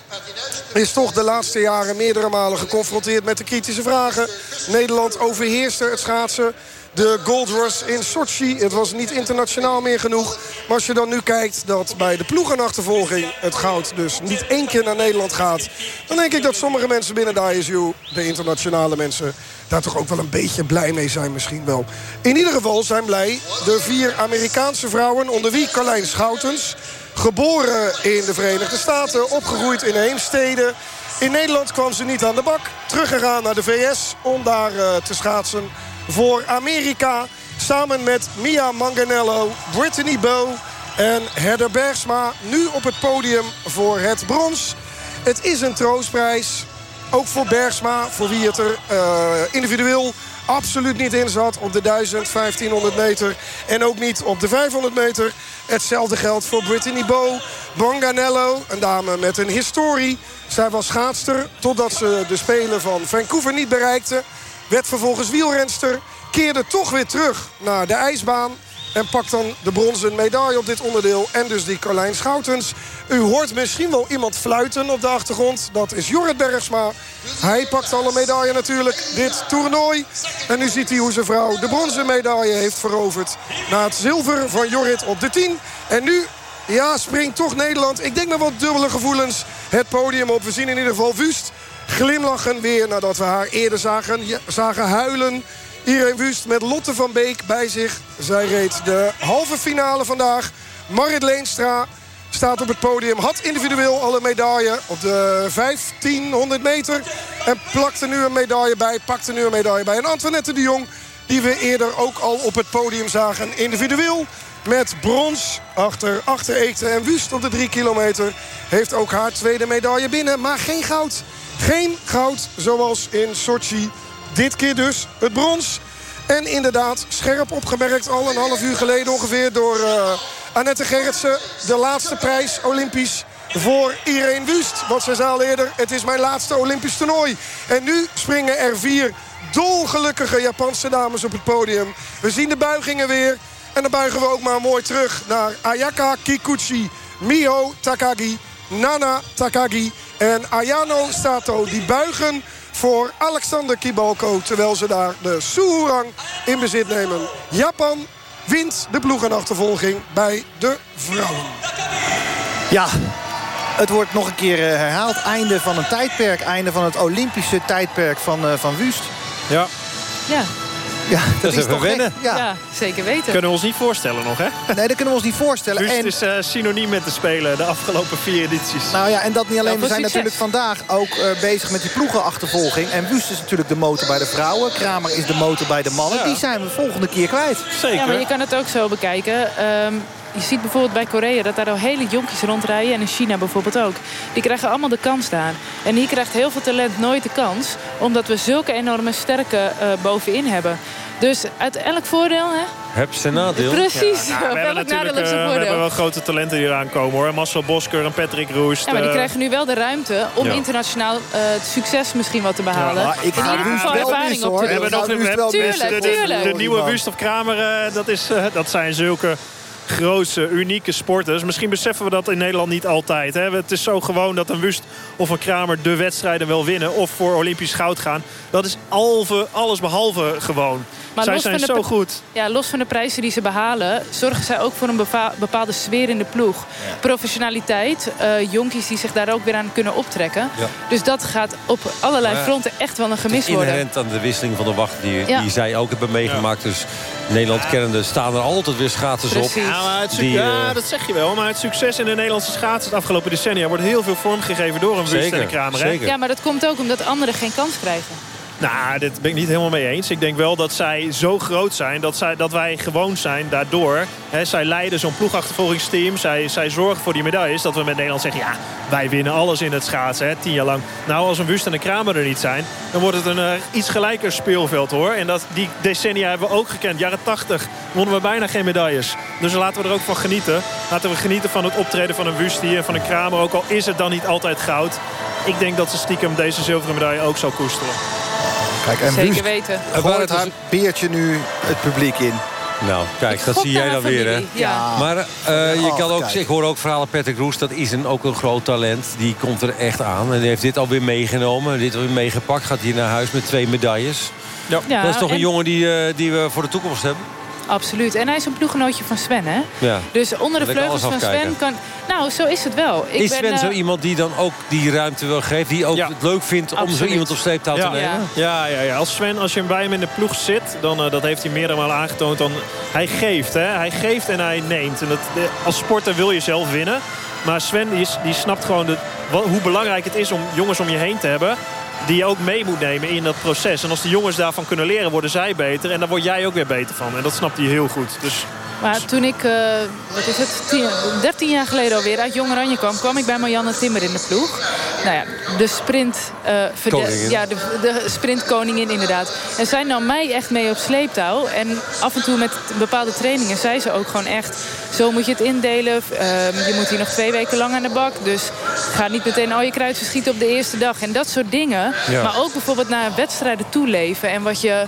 [SPEAKER 1] is toch de laatste jaren meerdere malen geconfronteerd met de kritische vragen. Nederland overheerste het schaatsen. De Gold Rush in Sochi. Het was niet internationaal meer genoeg. Maar als je dan nu kijkt dat bij de ploegenachtervolging het goud dus niet één keer naar Nederland gaat. Dan denk ik dat sommige mensen binnen de ISU, de internationale mensen, daar toch ook wel een beetje blij mee zijn misschien wel. In ieder geval zijn blij de vier Amerikaanse vrouwen, onder wie Carlijn Schoutens Geboren in de Verenigde Staten, opgegroeid in Heemstede. In Nederland kwam ze niet aan de bak. Teruggegaan naar de VS om daar uh, te schaatsen voor Amerika. Samen met Mia Manganello, Brittany Bow en Herder Bergsma. Nu op het podium voor het brons. Het is een troostprijs. Ook voor Bergsma, voor wie het er uh, individueel absoluut niet in zat op de 1000, 1500 meter. En ook niet op de 500 meter. Hetzelfde geldt voor Brittany Bow. Bonganello, een dame met een historie. Zij was schaatster totdat ze de Spelen van Vancouver niet bereikte. Werd vervolgens wielrenster. Keerde toch weer terug naar de ijsbaan. En pakt dan de bronzen medaille op dit onderdeel. En dus die Carlijn Schoutens. U hoort misschien wel iemand fluiten op de achtergrond. Dat is Jorrit Bergsma. Hij pakt alle medaille natuurlijk. Dit toernooi. En nu ziet hij hoe zijn vrouw de bronzen medaille heeft veroverd. Na het zilver van Jorrit op de 10. En nu ja, springt toch Nederland. Ik denk met wat dubbele gevoelens het podium op. We zien in ieder geval Wust glimlachen weer nadat we haar eerder zagen, zagen huilen. Irene Wust met Lotte van Beek bij zich. Zij reed de halve finale vandaag. Marit Leenstra staat op het podium. Had individueel al een medaille op de 1500 meter. En plakte nu een medaille bij. Pakte nu een medaille bij. En Antoinette de Jong, die we eerder ook al op het podium zagen. Individueel met brons achter, achter Eekte en Wust op de 3 kilometer. Heeft ook haar tweede medaille binnen, maar geen goud. Geen goud zoals in Sochi. Dit keer dus het brons. En inderdaad, scherp opgemerkt al een half uur geleden ongeveer door uh, Annette Gerritsen. De laatste prijs Olympisch voor Irene Wust. Wat ze zei al eerder, het is mijn laatste Olympisch toernooi. En nu springen er vier dolgelukkige Japanse dames op het podium. We zien de buigingen weer. En dan buigen we ook maar mooi terug naar Ayaka Kikuchi, Miho Takagi, Nana Takagi en Ayano Sato. Die buigen voor Alexander Kibalko. Terwijl ze daar de Suhurang in bezit nemen. Japan wint de ploegenachtervolging bij de vrouwen.
[SPEAKER 8] Ja, het wordt nog een keer eh, herhaald. Einde van een tijdperk. Einde van het Olympische tijdperk van, uh, van Wust.
[SPEAKER 5] Ja.
[SPEAKER 4] Ja,
[SPEAKER 8] ja,
[SPEAKER 3] dat, is even wennen.
[SPEAKER 4] Ja. ja. zeker weten.
[SPEAKER 5] Kunnen we ons niet voorstellen nog, hè?
[SPEAKER 8] Nee, dat kunnen we ons niet voorstellen.
[SPEAKER 5] Dus en... het is uh, synoniem met de Spelen de afgelopen vier edities.
[SPEAKER 8] Nou ja, en dat niet alleen. we zijn natuurlijk vandaag ook uh, bezig met die ploegenachtervolging. En Wust is natuurlijk de motor bij de vrouwen. Kramer is de motor bij de mannen. Ja. Die zijn we volgende keer kwijt.
[SPEAKER 4] Zeker. Ja, maar je kan het ook zo bekijken. Um, je ziet bijvoorbeeld bij Korea dat daar al hele jonkies rondrijden. En in China bijvoorbeeld ook. Die krijgen allemaal de kans daar. En hier krijgt heel veel talent nooit de kans. Omdat we zulke enorme sterke uh, bovenin hebben. Dus uit elk voordeel, hè?
[SPEAKER 3] Heb ze nadeel.
[SPEAKER 4] Precies.
[SPEAKER 5] Ja, nou, we, hebben natuurlijk, uh, we hebben wel grote talenten die eraan komen hoor. Marcel Bosker en Patrick Roest.
[SPEAKER 4] Ja, maar die krijgen nu wel de ruimte om ja. internationaal uh, het succes misschien wat te behalen. Ja,
[SPEAKER 8] ik
[SPEAKER 4] in ieder geval ervaring op te
[SPEAKER 5] doen. We hebben nog
[SPEAKER 4] tuurlijk,
[SPEAKER 5] de,
[SPEAKER 4] tuurlijk.
[SPEAKER 5] De, de, nieuwe Wust of Kramer, uh, dat, is, dat zijn zulke grootste, unieke sporters. Misschien beseffen we dat in Nederland niet altijd. Hè? Het is zo gewoon dat een Wust of een Kramer de wedstrijden wel winnen... of voor Olympisch goud gaan. Dat is alve, alles behalve gewoon. Maar zij zijn zo goed.
[SPEAKER 4] Ja, los van de prijzen die ze behalen... zorgen zij ook voor een bepaalde sfeer in de ploeg. Ja. Professionaliteit, uh, jonkies die zich daar ook weer aan kunnen optrekken. Ja. Dus dat gaat op allerlei fronten echt wel een gemis worden.
[SPEAKER 3] Inherent aan de wisseling van de wacht die, die zij ook hebben meegemaakt. Dus Nederland kennende staan er altijd weer schaatsers op.
[SPEAKER 5] Ja, maar het die, ja, dat zeg je wel. Maar het succes in de Nederlandse schaatsen het afgelopen decennia... wordt heel veel vormgegeven door een Wust en een Kramer.
[SPEAKER 3] Zeker.
[SPEAKER 4] Ja, maar dat komt ook omdat anderen geen kans krijgen.
[SPEAKER 5] Nou, dit ben ik niet helemaal mee eens. Ik denk wel dat zij zo groot zijn dat, zij, dat wij gewoon zijn daardoor. Zij leiden zo'n ploegachtervolgingsteam. Zij, zij zorgen voor die medailles. Dat we met Nederland zeggen, ja, wij winnen alles in het schaatsen. Tien jaar lang. Nou, als een Wust en een Kramer er niet zijn... dan wordt het een uh, iets gelijker speelveld, hoor. En dat, die decennia hebben we ook gekend. Jaren tachtig wonnen we bijna geen medailles. Dus laten we er ook van genieten. Laten we genieten van het optreden van een Wust hier en van een Kramer. Ook al is het dan niet altijd goud. Ik denk dat ze stiekem deze zilveren medaille ook zal koesteren.
[SPEAKER 8] Kijk, en
[SPEAKER 4] Zeker weten.
[SPEAKER 8] Gooit haar beertje nu het publiek in.
[SPEAKER 3] Nou, kijk, dat zie jij dan weer, hè?
[SPEAKER 4] Ja.
[SPEAKER 3] Maar uh, je kan ook, ik hoor ook verhalen, Patrick Roes, dat is een, ook een groot talent. Die komt er echt aan en die heeft dit alweer meegenomen. Dit alweer meegepakt, gaat hier naar huis met twee medailles.
[SPEAKER 5] Ja.
[SPEAKER 3] dat is toch een jongen die, uh, die we voor de toekomst hebben?
[SPEAKER 4] Absoluut. En hij is een ploeggenootje van Sven, hè?
[SPEAKER 3] Ja.
[SPEAKER 4] Dus onder de vleugels van
[SPEAKER 3] afkijken.
[SPEAKER 4] Sven kan... Nou, zo is het wel. Ik
[SPEAKER 3] is
[SPEAKER 4] ben,
[SPEAKER 3] Sven
[SPEAKER 4] eh,
[SPEAKER 3] zo iemand die dan ook die ruimte wil geven? Die ook
[SPEAKER 5] Ja.
[SPEAKER 3] het leuk vindt om zo iemand op sleeptouw te nemen?
[SPEAKER 5] Ja, ja, ja. Als Sven, als je bij hem in de ploeg zit, dan eh, dat heeft hij meerdere malen aangetoond. Dan, hij geeft, hè. Hij geeft en hij neemt. En dat, eh, als sporter wil je zelf winnen. Maar Sven die, is, die snapt gewoon de, wat- hoe belangrijk het is om jongens om je heen te hebben. Die je ook mee moet nemen in dat proces. En als de jongens daarvan kunnen leren, worden zij beter. En daar word jij ook weer beter van. En dat snapt hij heel goed. Dus
[SPEAKER 4] Maar toen ik, eh, wat is het, 10, 13 jaar geleden alweer uit Jong Oranje kwam... kwam ik bij Marianne Timmer in de ploeg. Nou ja, de sprint... eh. Ja, de, de sprintkoningin inderdaad. En zij nam mij echt mee op sleeptouw. En af en toe met bepaalde trainingen zei ze ook gewoon echt... zo moet je het indelen. Ehm, je moet hier nog twee weken lang aan de bak. Dus ga niet meteen al je kruid verschieten op de eerste dag. En dat soort dingen.
[SPEAKER 3] Ja.
[SPEAKER 4] Maar ook bijvoorbeeld naar wedstrijden toeleven. En wat je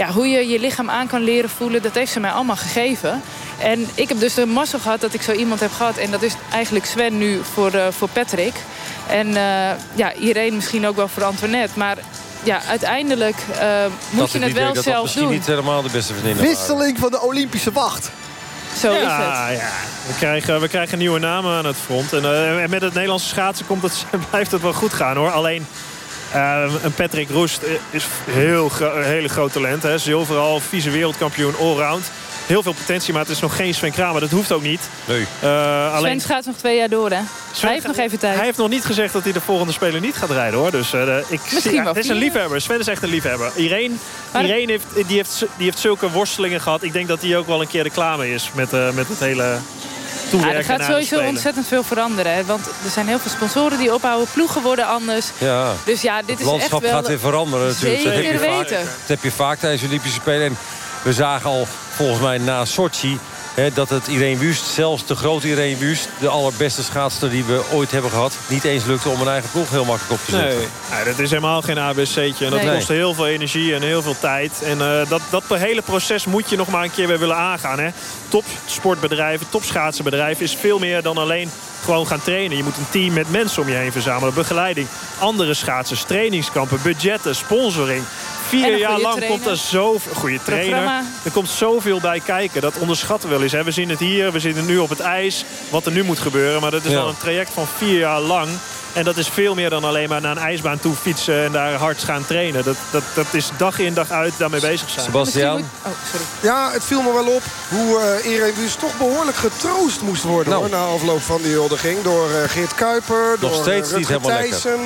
[SPEAKER 4] ja, hoe je je lichaam aan kan leren voelen, dat heeft ze mij allemaal gegeven. En ik heb dus de mazzel gehad dat ik zo iemand heb gehad. En dat is eigenlijk Sven nu voor, eh, voor Patrick. En eh, ja, Irene misschien ook wel voor Antoinette. Maar ja, uiteindelijk eh, moet
[SPEAKER 3] Dat
[SPEAKER 4] je
[SPEAKER 3] het
[SPEAKER 4] wel
[SPEAKER 3] dat dat
[SPEAKER 4] zelf
[SPEAKER 3] misschien
[SPEAKER 4] doen.
[SPEAKER 3] niet helemaal de beste vriendinnen waren.
[SPEAKER 8] Wisseling van de Olympische wacht.
[SPEAKER 4] Zo is het.
[SPEAKER 5] ja, ja. We, krijgen, we krijgen nieuwe namen aan het front. En, eh, en met het Nederlandse schaatsen komt het, blijft het wel goed gaan hoor. Alleen eh, een Patrick Roest is heel gro- een hele groot talent. Hè. Zilver al, vice wereldkampioen allround. Heel veel potentie, maar het is nog geen Sven Kramer. Dat hoeft ook niet.
[SPEAKER 3] Nee.
[SPEAKER 5] Eh, alleen
[SPEAKER 4] Sven gaat nog twee jaar door, hè?
[SPEAKER 5] Sven
[SPEAKER 4] hij heeft nog even tijd.
[SPEAKER 5] Hij heeft nog niet gezegd dat hij de volgende speler niet gaat rijden hoor. Dus eh, de- ik
[SPEAKER 4] Misschien
[SPEAKER 5] zie, het is een liefhebber. Sven is echt een liefhebber. Irene,
[SPEAKER 4] Maar-
[SPEAKER 5] Irene heeft, die heeft, die heeft zulke worstelingen gehad. Ik denk dat hij ook wel een keer er klaar mee is met, eh, met het hele
[SPEAKER 4] Ja,
[SPEAKER 5] toewerken
[SPEAKER 4] er gaat sowieso ontzettend veel veranderen. Hè? Want er zijn heel veel sponsoren die ophouden. Ploegen worden anders.
[SPEAKER 3] Ja.
[SPEAKER 4] Dus ja, dit
[SPEAKER 3] Het
[SPEAKER 4] is echt
[SPEAKER 3] landschap
[SPEAKER 4] wel...
[SPEAKER 3] gaat weer veranderen natuurlijk. Dat heb, je
[SPEAKER 4] Zeker
[SPEAKER 3] vaak,
[SPEAKER 4] weten.
[SPEAKER 3] dat heb je vaak tijdens de Olympische Spelen. En we zagen al volgens mij na Sochi... Dat het Irene Wust, zelfs de grote Irene Wust... de allerbeste schaatster die we ooit hebben gehad... niet eens lukte om een eigen ploeg heel makkelijk op te zetten.
[SPEAKER 5] Nee, nee, dat is helemaal geen ABC'tje. En dat
[SPEAKER 4] Nee.
[SPEAKER 5] kost heel veel energie en heel veel tijd. En eh, dat, dat hele proces moet je nog maar een keer weer willen aangaan. Hè. Topsportbedrijven, topschaatsenbedrijven is veel meer dan alleen gewoon gaan trainen. Je moet een team met mensen om je heen verzamelen. Begeleiding, andere schaatsers, trainingskampen, budgetten, sponsoring. Vier jaar lang
[SPEAKER 4] trainer.
[SPEAKER 5] komt er zoveel... Goede trainer.
[SPEAKER 4] Programma.
[SPEAKER 5] Er komt zoveel bij kijken. Dat onderschatten we wel eens. Hè. We zien het hier, we zitten nu op het ijs. Wat er nu moet gebeuren. Maar dat is
[SPEAKER 3] Ja.
[SPEAKER 5] al een traject van vier jaar lang. En dat is veel meer dan alleen maar naar een ijsbaan toe fietsen... en daar hard gaan trainen. Dat, dat, dat is dag in dag uit daarmee bezig zijn.
[SPEAKER 3] Sebastian?
[SPEAKER 4] Oh, sorry.
[SPEAKER 1] Ja, het viel me wel op hoe eh Irene toch behoorlijk getroost moest worden...
[SPEAKER 3] Nou.
[SPEAKER 1] Hoor, na afloop van die huldiging. Door eh, Geert Kuiper,
[SPEAKER 3] Nog
[SPEAKER 1] door
[SPEAKER 3] steeds
[SPEAKER 1] eh,
[SPEAKER 3] niet
[SPEAKER 1] Rutger
[SPEAKER 3] lekker.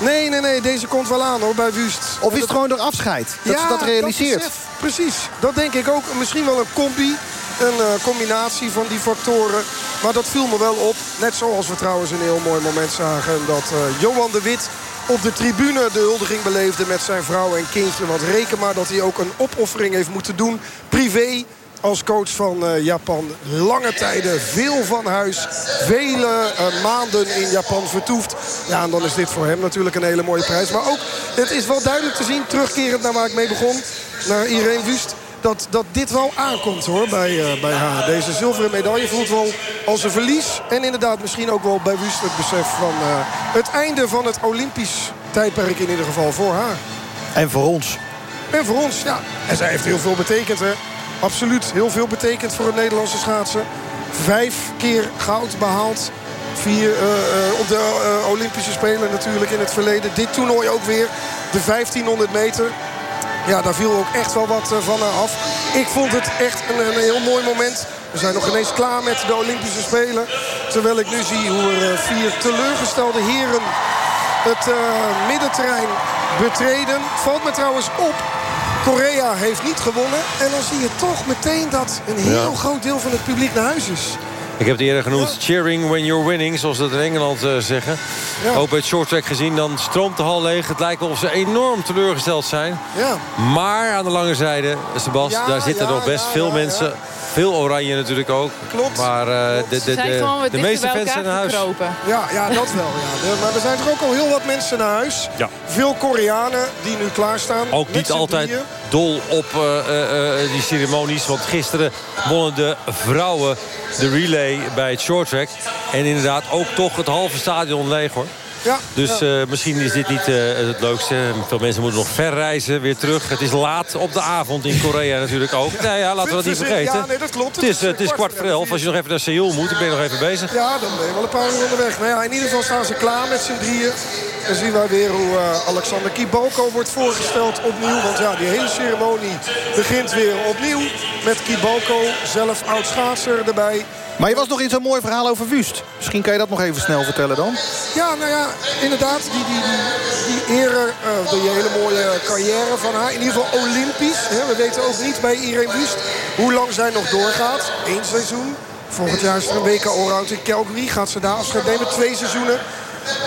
[SPEAKER 1] Nee, nee, nee, deze komt wel aan hoor, bij Wust.
[SPEAKER 8] Of is het gewoon door afscheid? Dat ze dat realiseert?
[SPEAKER 1] besef, precies, dat denk ik ook. Misschien wel een combi. Een eh, combinatie van die factoren. Maar dat viel me wel op. Net zoals we trouwens een heel mooi moment zagen... dat eh, Johan de Wit op de tribune de huldiging beleefde met zijn vrouw en kindje. Want reken maar dat hij ook een opoffering heeft moeten doen. Privé als coach van eh, Japan. Lange tijden, veel van huis. Vele eh, maanden in Japan vertoefd. Ja, en dan is dit voor hem natuurlijk een hele mooie prijs. Maar ook, het is wel duidelijk te zien, terugkerend naar waar ik mee begon. Naar Irene Wust. Dat, dat dit wel aankomt hoor bij, eh, bij haar. Deze zilveren medaille voelt wel als een verlies. En inderdaad misschien ook wel bij Wust het besef van het einde van het Olympisch tijdperk in ieder geval voor haar.
[SPEAKER 8] En voor ons.
[SPEAKER 1] En voor ons, ja. En zij heeft heel veel betekend, hè. Absoluut heel veel betekend voor het Nederlandse schaatsen. Vijf keer goud behaald. Vier eh, eh, op de eh, Olympische Spelen natuurlijk in het verleden. Dit toernooi ook weer. De 1500 meter. Ja, daar viel ook echt wel wat van af. Ik vond het echt een, een heel mooi moment. We zijn nog ineens klaar met de Olympische Spelen. Terwijl ik nu zie hoe er vier teleurgestelde heren het middenterrein betreden. Valt me trouwens op. Korea heeft niet gewonnen. En dan zie je toch meteen dat een heel
[SPEAKER 3] Ja.
[SPEAKER 1] groot deel van het publiek naar huis is.
[SPEAKER 3] Ik heb het eerder genoemd, cheering when you're winning, zoals ze dat in Engeland eh, zeggen.
[SPEAKER 1] Ja.
[SPEAKER 3] Ook bij het shorttrack gezien, dan stroomt de hal leeg. Het lijkt wel of ze enorm teleurgesteld zijn.
[SPEAKER 1] Ja.
[SPEAKER 3] Maar aan de lange zijde, Sebas, daar zitten nog best veel mensen. Veel oranje natuurlijk ook.
[SPEAKER 1] Klopt.
[SPEAKER 3] Maar eh, de, de, de, de
[SPEAKER 4] dichter
[SPEAKER 3] meeste fans zijn naar huis.
[SPEAKER 4] gekropen.
[SPEAKER 1] Ja, ja, dat wel. Ja. De- maar er zijn toch ook al heel wat mensen naar huis.
[SPEAKER 3] Ja.
[SPEAKER 1] Veel Koreanen die nu klaarstaan.
[SPEAKER 3] Ook niet altijd
[SPEAKER 1] drieën.
[SPEAKER 3] dol op eh, eh, eh, die ceremonies. Want gisteren wonnen de vrouwen de relay bij het shorttrack. En inderdaad ook toch het halve stadion leeg hoor.
[SPEAKER 1] Ja,
[SPEAKER 3] Dus
[SPEAKER 1] ja.
[SPEAKER 3] eh, misschien is dit niet eh, het leukste. Veel mensen moeten nog ver reizen, weer terug. Het is laat op de avond in Korea natuurlijk ook. Nou ja, laten we dat niet vergeten.
[SPEAKER 1] Ja, nee, dat klopt.
[SPEAKER 3] Het is, eh, het is kwart voor elf. Als je nog even naar Seoul moet, dan ben je nog even bezig.
[SPEAKER 1] Ja, dan ben je wel een paar uur onderweg. Maar ja, in ieder geval staan ze klaar met z'n drieën. Dan zien wij weer hoe eh, Alexander Kibalko wordt voorgesteld opnieuw. Want ja, die hele ceremonie begint weer opnieuw. Met Kibalko, zelf oud schaatser erbij.
[SPEAKER 8] Maar je was nog in zo'n mooi verhaal over Wust. Misschien kan je dat nog even snel vertellen dan.
[SPEAKER 1] Ja, nou ja, inderdaad, die, die, die, die ere, eh, die hele mooie carrière van haar. In ieder geval olympisch. Hè. We weten ook niet bij Irene Wust hoe lang zij nog doorgaat. Eén seizoen. Volgend jaar is er een WK Allround in Calgary. Gaat ze daar afscheid nemen? Twee seizoenen.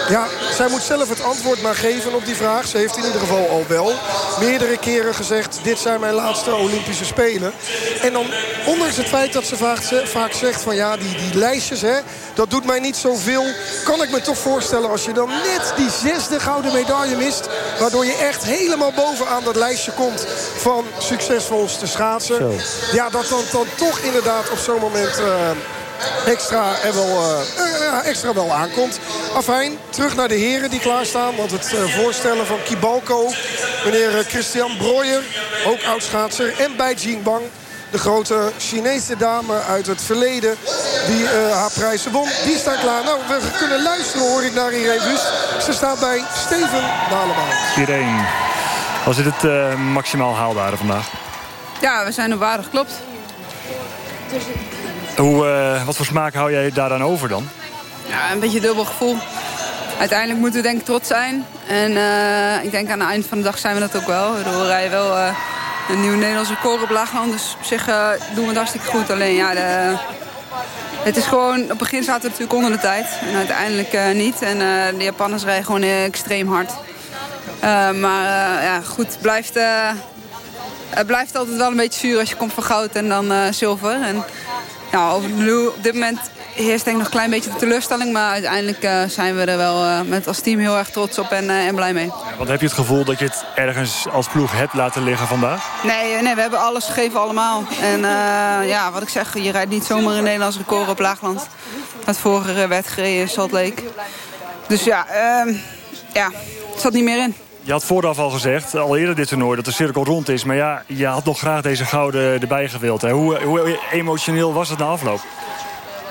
[SPEAKER 1] Ja, zij moet zelf het antwoord maar geven op die vraag. Ze heeft in ieder geval al wel meerdere keren gezegd... dit zijn mijn laatste Olympische Spelen. En dan, ondanks het feit dat ze vaak, ze- vaak zegt van... ja, die, die lijstjes, hè, dat doet mij niet zoveel... kan ik me toch voorstellen als je dan net die zesde gouden medaille mist... waardoor je echt helemaal bovenaan dat lijstje komt... van succesvolste schaatsen. Ja, dat dan, dan toch inderdaad op zo'n moment... eh, extra, er wel, eh, ja, extra wel aankomt. Afijn, terug naar de heren die klaarstaan. Want het eh, voorstellen van Kibalko, meneer eh, Christian Breuer, ook oudschaatser. En bij Jingbang, de grote Chinese dame uit het verleden die eh, haar prijzen won. Die staan klaar. Nou, we kunnen luisteren hoor ik naar Irene Wust. Ze staat bij Steven Dalemaal.
[SPEAKER 12] Irene, was dit het eh, maximaal haalbare vandaag?
[SPEAKER 13] Ja, we zijn op waardig, klopt.
[SPEAKER 12] Hoe, eh, wat voor smaak hou jij daaraan over dan?
[SPEAKER 13] Ja, een beetje dubbel gevoel. Uiteindelijk moeten we denk ik trots zijn. En eh, ik denk aan het eind van de dag zijn we dat ook wel. We rijden wel eh, een nieuw Nederlands record op Laagland. Dus op zich doen we het hartstikke goed. Alleen ja, de, het is gewoon... Op het begin zaten we natuurlijk onder de tijd. En uiteindelijk niet. En de Japanners rijden gewoon extreem hard. Maar ja, goed, blijft... het blijft altijd wel een beetje zuur als je komt van goud en dan zilver. En ja, over nu, op dit moment heerst denk ik nog een klein beetje de teleurstelling. Maar uiteindelijk eh, zijn we er wel eh, met als team heel erg trots op en, eh, en blij mee.
[SPEAKER 12] Want heb je het gevoel dat je het ergens als ploeg hebt laten liggen vandaag?
[SPEAKER 13] Nee, nee, we hebben alles gegeven allemaal. En ja, wat ik zeg, je rijdt niet zomaar een Nederlands record op Laagland. Het vorige werd gereden in Salt Lake. Dus ja, ehm, ja, het zat niet meer in.
[SPEAKER 12] Je had vooraf al gezegd, al eerder dit toernooi, dat de cirkel rond is. Maar ja, je had nog graag deze gouden erbij gewild. Hè? Hoe, hoe emotioneel was het na afloop?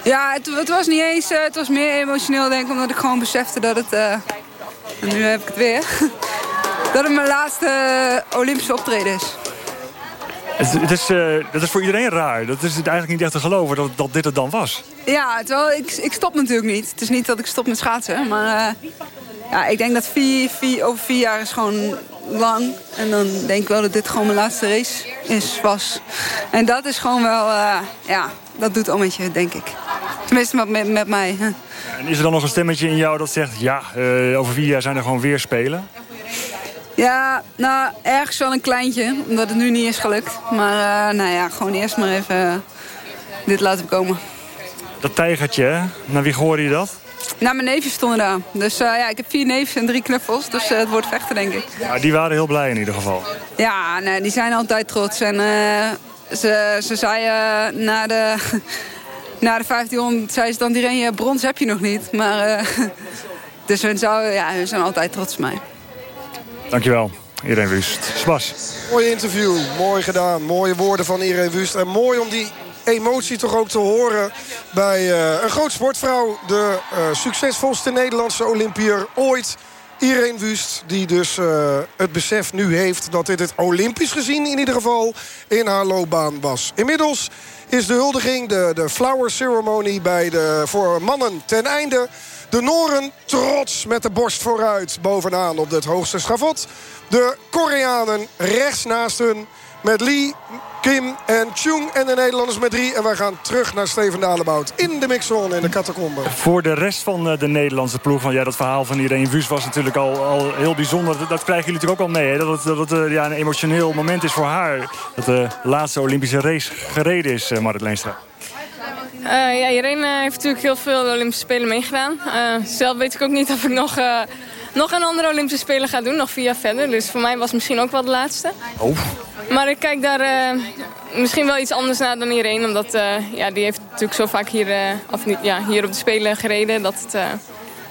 [SPEAKER 13] Ja, het, het was niet eens, eh, het was meer emotioneel denk ik, omdat ik gewoon besefte dat het, eh, en nu heb ik het weer, dat het mijn laatste eh, Olympische optreden is.
[SPEAKER 12] Het, het is, eh, dat is voor iedereen raar. Dat is eigenlijk niet echt te geloven dat, dat dit het dan was.
[SPEAKER 13] Ja, terwijl ik, ik stop natuurlijk niet. Het is niet dat ik stop met schaatsen, maar eh, ja, ik denk dat vier, vier, over vier jaar is gewoon lang. En dan denk ik wel dat dit gewoon mijn laatste race is, was. En dat is gewoon wel, eh, ja, dat doet al met je, denk ik. Tenminste met, met, mij.
[SPEAKER 12] En is er dan nog een stemmetje in jou dat zegt... ja, eh, over vier jaar zijn er gewoon weer spelen?
[SPEAKER 13] Ja, nou, ergens wel een kleintje, omdat het nu niet is gelukt. Maar eh, nou ja, gewoon eerst maar even dit laten komen.
[SPEAKER 12] Dat tijgertje, hè? naar wie hoorde je dat?
[SPEAKER 13] Nou, mijn neefjes stonden daar. Dus eh, ja, ik heb vier neefjes en drie knuffels. Dus eh, het wordt vechten, denk ik.
[SPEAKER 12] Ja, die waren heel blij in ieder geval.
[SPEAKER 13] Ja, nee, die zijn altijd trots. En eh, ze, ze zei eh, na, de, na de 1500, zei ze dan iedereen, ja, brons heb je nog niet. Maar, eh, dus hun, zou, ja, hun zijn altijd trots op mij.
[SPEAKER 12] Dankjewel, Irene Wust. Spas.
[SPEAKER 1] Mooi interview, mooi gedaan. Mooie woorden van Irene Wust. En mooi om die emotie toch ook te horen bij eh, een groot sportvrouw. De eh, succesvolste Nederlandse Olympiër ooit. Irene Wust, die dus eh, het besef nu heeft... dat dit het Olympisch gezien in ieder geval in haar loopbaan was. Inmiddels is de huldiging, de, de flower ceremony... Bij de, voor mannen ten einde. De Noren trots met de borst vooruit bovenaan op het hoogste schavot. De Koreanen rechts naast hun met Lee, Kim en Chung. En de Nederlanders met drie. En wij gaan terug naar Steven Dalebout in de mixzone in de catacombe.
[SPEAKER 12] Voor de rest van eh, de Nederlandse ploeg... want ja, dat verhaal van Irene Wust was natuurlijk al, al heel bijzonder. Dat, dat krijgen jullie natuurlijk ook al mee. Hè? Dat het, dat het eh, ja, een emotioneel moment is voor haar. Dat de laatste Olympische race gereden is, uh, Marit Leenstra.
[SPEAKER 14] Uh, ja, Irene heeft natuurlijk heel veel Olympische Spelen meegedaan. Uh, zelf weet ik ook niet of ik nog, uh, nog een andere Olympische Spelen ga doen, nog vier jaar verder. Dus voor mij was het misschien ook wel de laatste.
[SPEAKER 12] Oh.
[SPEAKER 14] Maar ik kijk daar uh, misschien wel iets anders naar dan Irene. Omdat ja, die heeft natuurlijk zo vaak hier, of niet, ja, hier op de Spelen gereden. Dat het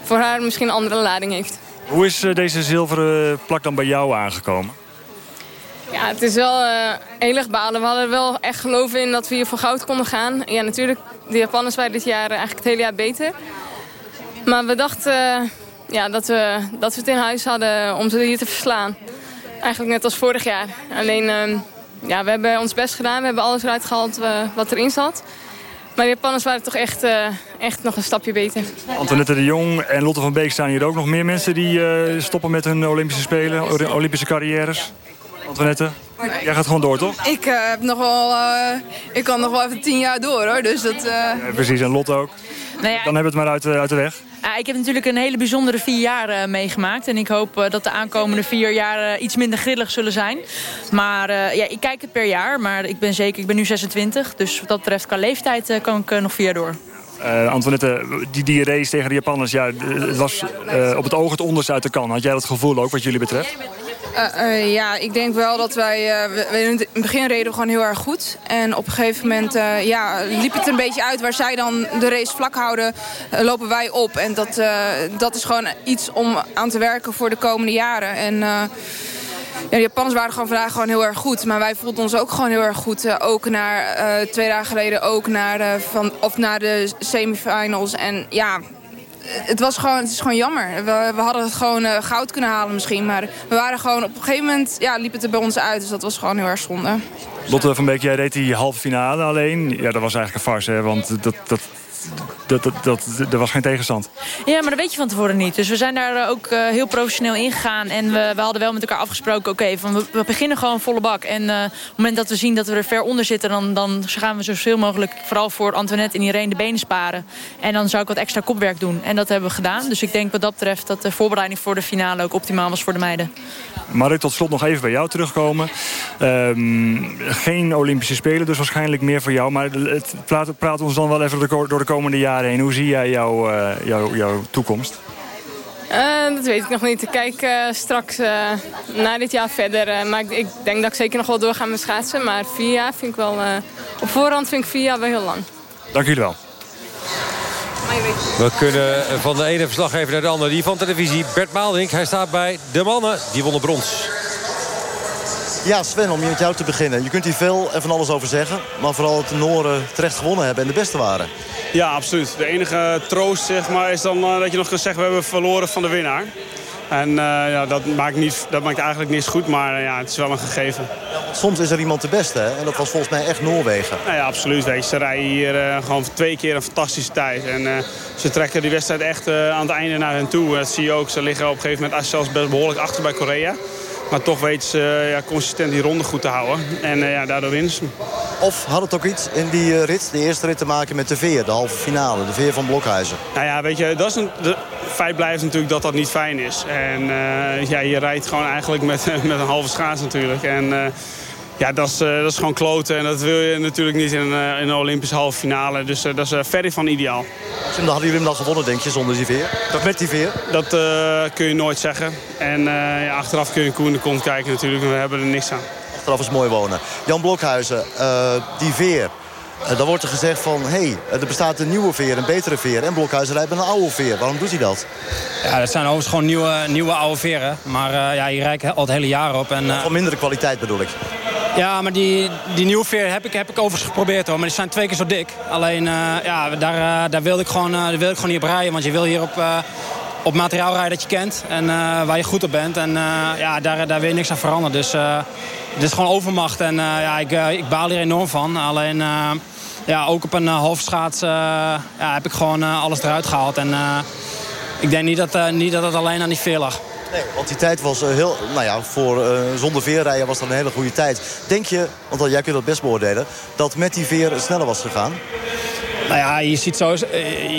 [SPEAKER 14] voor haar misschien een andere lading heeft.
[SPEAKER 12] Hoe is eh, deze zilveren plak dan bij jou aangekomen?
[SPEAKER 14] Ja, het is wel heel erg balen. We hadden wel echt geloof in dat we hier voor goud konden gaan. Ja, natuurlijk, de Japanners waren dit jaar eigenlijk het hele jaar beter. Maar we dachten ja, dat, we, dat we het in huis hadden om ze hier te verslaan. Eigenlijk net als vorig jaar. Alleen, ehm, ja, we hebben ons best gedaan. We hebben alles eruit gehaald wat erin zat. Maar de Japanners waren toch echt, uh, echt nog een stapje beter.
[SPEAKER 12] Antoinette de Jong en Lotte van Beek staan hier ook nog meer mensen... die uh, stoppen met hun Olympische Spelen, Olympische carrières. Antoinette, jij gaat gewoon door, toch?
[SPEAKER 13] Ik, uh, heb nog wel, ik kan nog wel even tien jaar door, hoor. Dus dat,
[SPEAKER 12] ja, precies, en Lotte ook. Nou ja, Dan hebben we het maar uit, uit de weg.
[SPEAKER 15] Ik heb natuurlijk een hele bijzondere vier jaar uh, meegemaakt. En ik hoop uh, dat de aankomende vier jaar uh, iets minder grillig zullen zijn. Maar ja, ik kijk het per jaar. Maar ik ben zeker, ik ben nu 26. Dus wat dat betreft qua leeftijd kan ik nog vier jaar door.
[SPEAKER 12] Antoinette, die, die race tegen de Japanners, ja, het was op het oog het onderste uit de kan. Had jij dat gevoel ook, wat jullie betreft?
[SPEAKER 13] Uh, uh, ja, ik denk wel dat wij... Uh, we, in het begin reden we gewoon heel erg goed. En op een gegeven moment ja, liep het een beetje uit... waar zij dan de race vlak houden, lopen wij op. En dat, dat is gewoon iets om aan te werken voor de komende jaren. En... Ja, de Japanners waren gewoon vandaag gewoon heel erg goed. Maar wij voelden ons ook gewoon heel erg goed. ook naar, twee dagen geleden ook naar, van, of naar de semifinals. En ja, het, was gewoon, het is gewoon jammer. We, we hadden het gewoon uh, goud kunnen halen misschien. Maar we waren gewoon op een gegeven moment ja, liep het er bij ons uit. Dus dat was gewoon heel erg zonde.
[SPEAKER 12] Lotte van Beek, jij deed die halve finale alleen. Ja, dat was eigenlijk een farce, hè? want dat, dat, dat, dat, dat, er was geen tegenstand.
[SPEAKER 15] Ja, maar dat weet je van tevoren niet. Dus we zijn daar eh, ook uh, heel professioneel ingegaan. En we, we hadden wel met elkaar afgesproken... oké, van we, we, beginnen gewoon volle bak. En uh, op het moment dat we zien dat we er ver onder zitten... dan, dan gaan we zoveel mogelijk, vooral voor Antoinette en Irene... de benen sparen. En dan zou ik wat extra kopwerk doen. En dat hebben we gedaan. Dus ik denk wat dat betreft... dat de voorbereiding voor de finale ook optimaal was voor de meiden.
[SPEAKER 12] Mark, tot slot nog even bij jou terugkomen. Um, geen Olympische Spelen, dus waarschijnlijk meer voor jou. Maar het praat, praat ons dan wel even door de komende jaren heen. Hoe zie jij jouw, uh, jouw, jouw toekomst?
[SPEAKER 14] Uh, dat weet ik nog niet. Ik kijk uh, straks uh, na dit jaar verder. maar ik, ik, denk dat ik zeker nog wel doorga met schaatsen. Maar vier jaar vind ik wel... op voorhand vind ik vier jaar wel heel lang.
[SPEAKER 12] Dank jullie wel.
[SPEAKER 3] We kunnen van de ene verslaggever naar de andere. Die van televisie, Bert Maalink. Hij staat bij de mannen. Die wonnen brons.
[SPEAKER 16] Ja, Sven, om met jou te beginnen. Je kunt hier veel en van alles over zeggen. Maar vooral dat de Noren terecht gewonnen hebben en de beste waren.
[SPEAKER 17] Ja, absoluut. De enige troost zeg maar, is dan uh, dat je nog kunt zeggen... we hebben verloren van de winnaar. En uh, ja, dat, maakt niet, dat maakt eigenlijk niets goed, maar uh, ja, het is wel een gegeven.
[SPEAKER 16] Soms is er iemand de beste, hè? en dat was volgens mij echt Noorwegen.
[SPEAKER 17] Nou ja, absoluut. Weet je. Ze rijden hier gewoon twee keer een fantastische tijd. En ze trekken die wedstrijd echt aan het einde naar hen toe. Dat zie je ook. Ze liggen op een gegeven moment zelfs best behoorlijk achter bij Korea. Maar toch weet ze ja, consistent die ronde goed te houden. En ja, daardoor winnen ze.
[SPEAKER 16] Of had het ook iets in die rit, de eerste rit te maken met de veer, de halve finale, de veer van Blokhuizen?
[SPEAKER 17] Nou ja, weet je, dat is een, de, feit blijft natuurlijk dat dat niet fijn is. En ja, je rijdt gewoon eigenlijk met, met een halve schaats natuurlijk. En ja, dat is, uh, dat is gewoon kloten. En dat wil je natuurlijk niet in, in een Olympische halve finale. Dus dat is verre van ideaal.
[SPEAKER 16] En hadden jullie hem dan gewonnen, denk je, zonder die veer? Dat met die veer?
[SPEAKER 17] Dat kun je nooit zeggen. En ja, achteraf kun je een koe in de kont kijken natuurlijk. We hebben er niks aan.
[SPEAKER 16] Achteraf is mooi wonen. Jan Blokhuizen, die veer. Uh, dan wordt er gezegd van, hé, hey, er bestaat een nieuwe veer, een betere veer. En Blokhuizen rijdt met een oude veer. Waarom doet hij dat?
[SPEAKER 18] Ja, dat zijn overigens gewoon nieuwe, nieuwe oude veren. Maar uh, ja, je rijdt al het hele jaar op. En,
[SPEAKER 16] uh... Van mindere kwaliteit bedoel ik.
[SPEAKER 18] Ja, maar die, die nieuwe veer heb ik, heb ik overigens geprobeerd hoor. Maar die zijn twee keer zo dik. Alleen, ja, daar, daar wilde ik, gewoon, daar wilde ik gewoon niet op rijden. Want je wil hier op, op materiaal rijden dat je kent. En waar je goed op bent. En ja, daar, daar wil je niks aan veranderen. Dus het is gewoon overmacht. En ja, ik, ik baal hier enorm van. Alleen ja, ook op een uh, halfschaats uh, ja, heb ik gewoon uh, alles eruit gehaald. En ik denk niet dat, niet dat het alleen aan die veer lag.
[SPEAKER 16] Nee, want die tijd was heel, nou ja, voor zonder veerrijden was dat een hele goede tijd. Denk je, want jij kunt dat best beoordelen, dat met die veer sneller was gegaan?
[SPEAKER 18] Nou ja, je ziet, zo,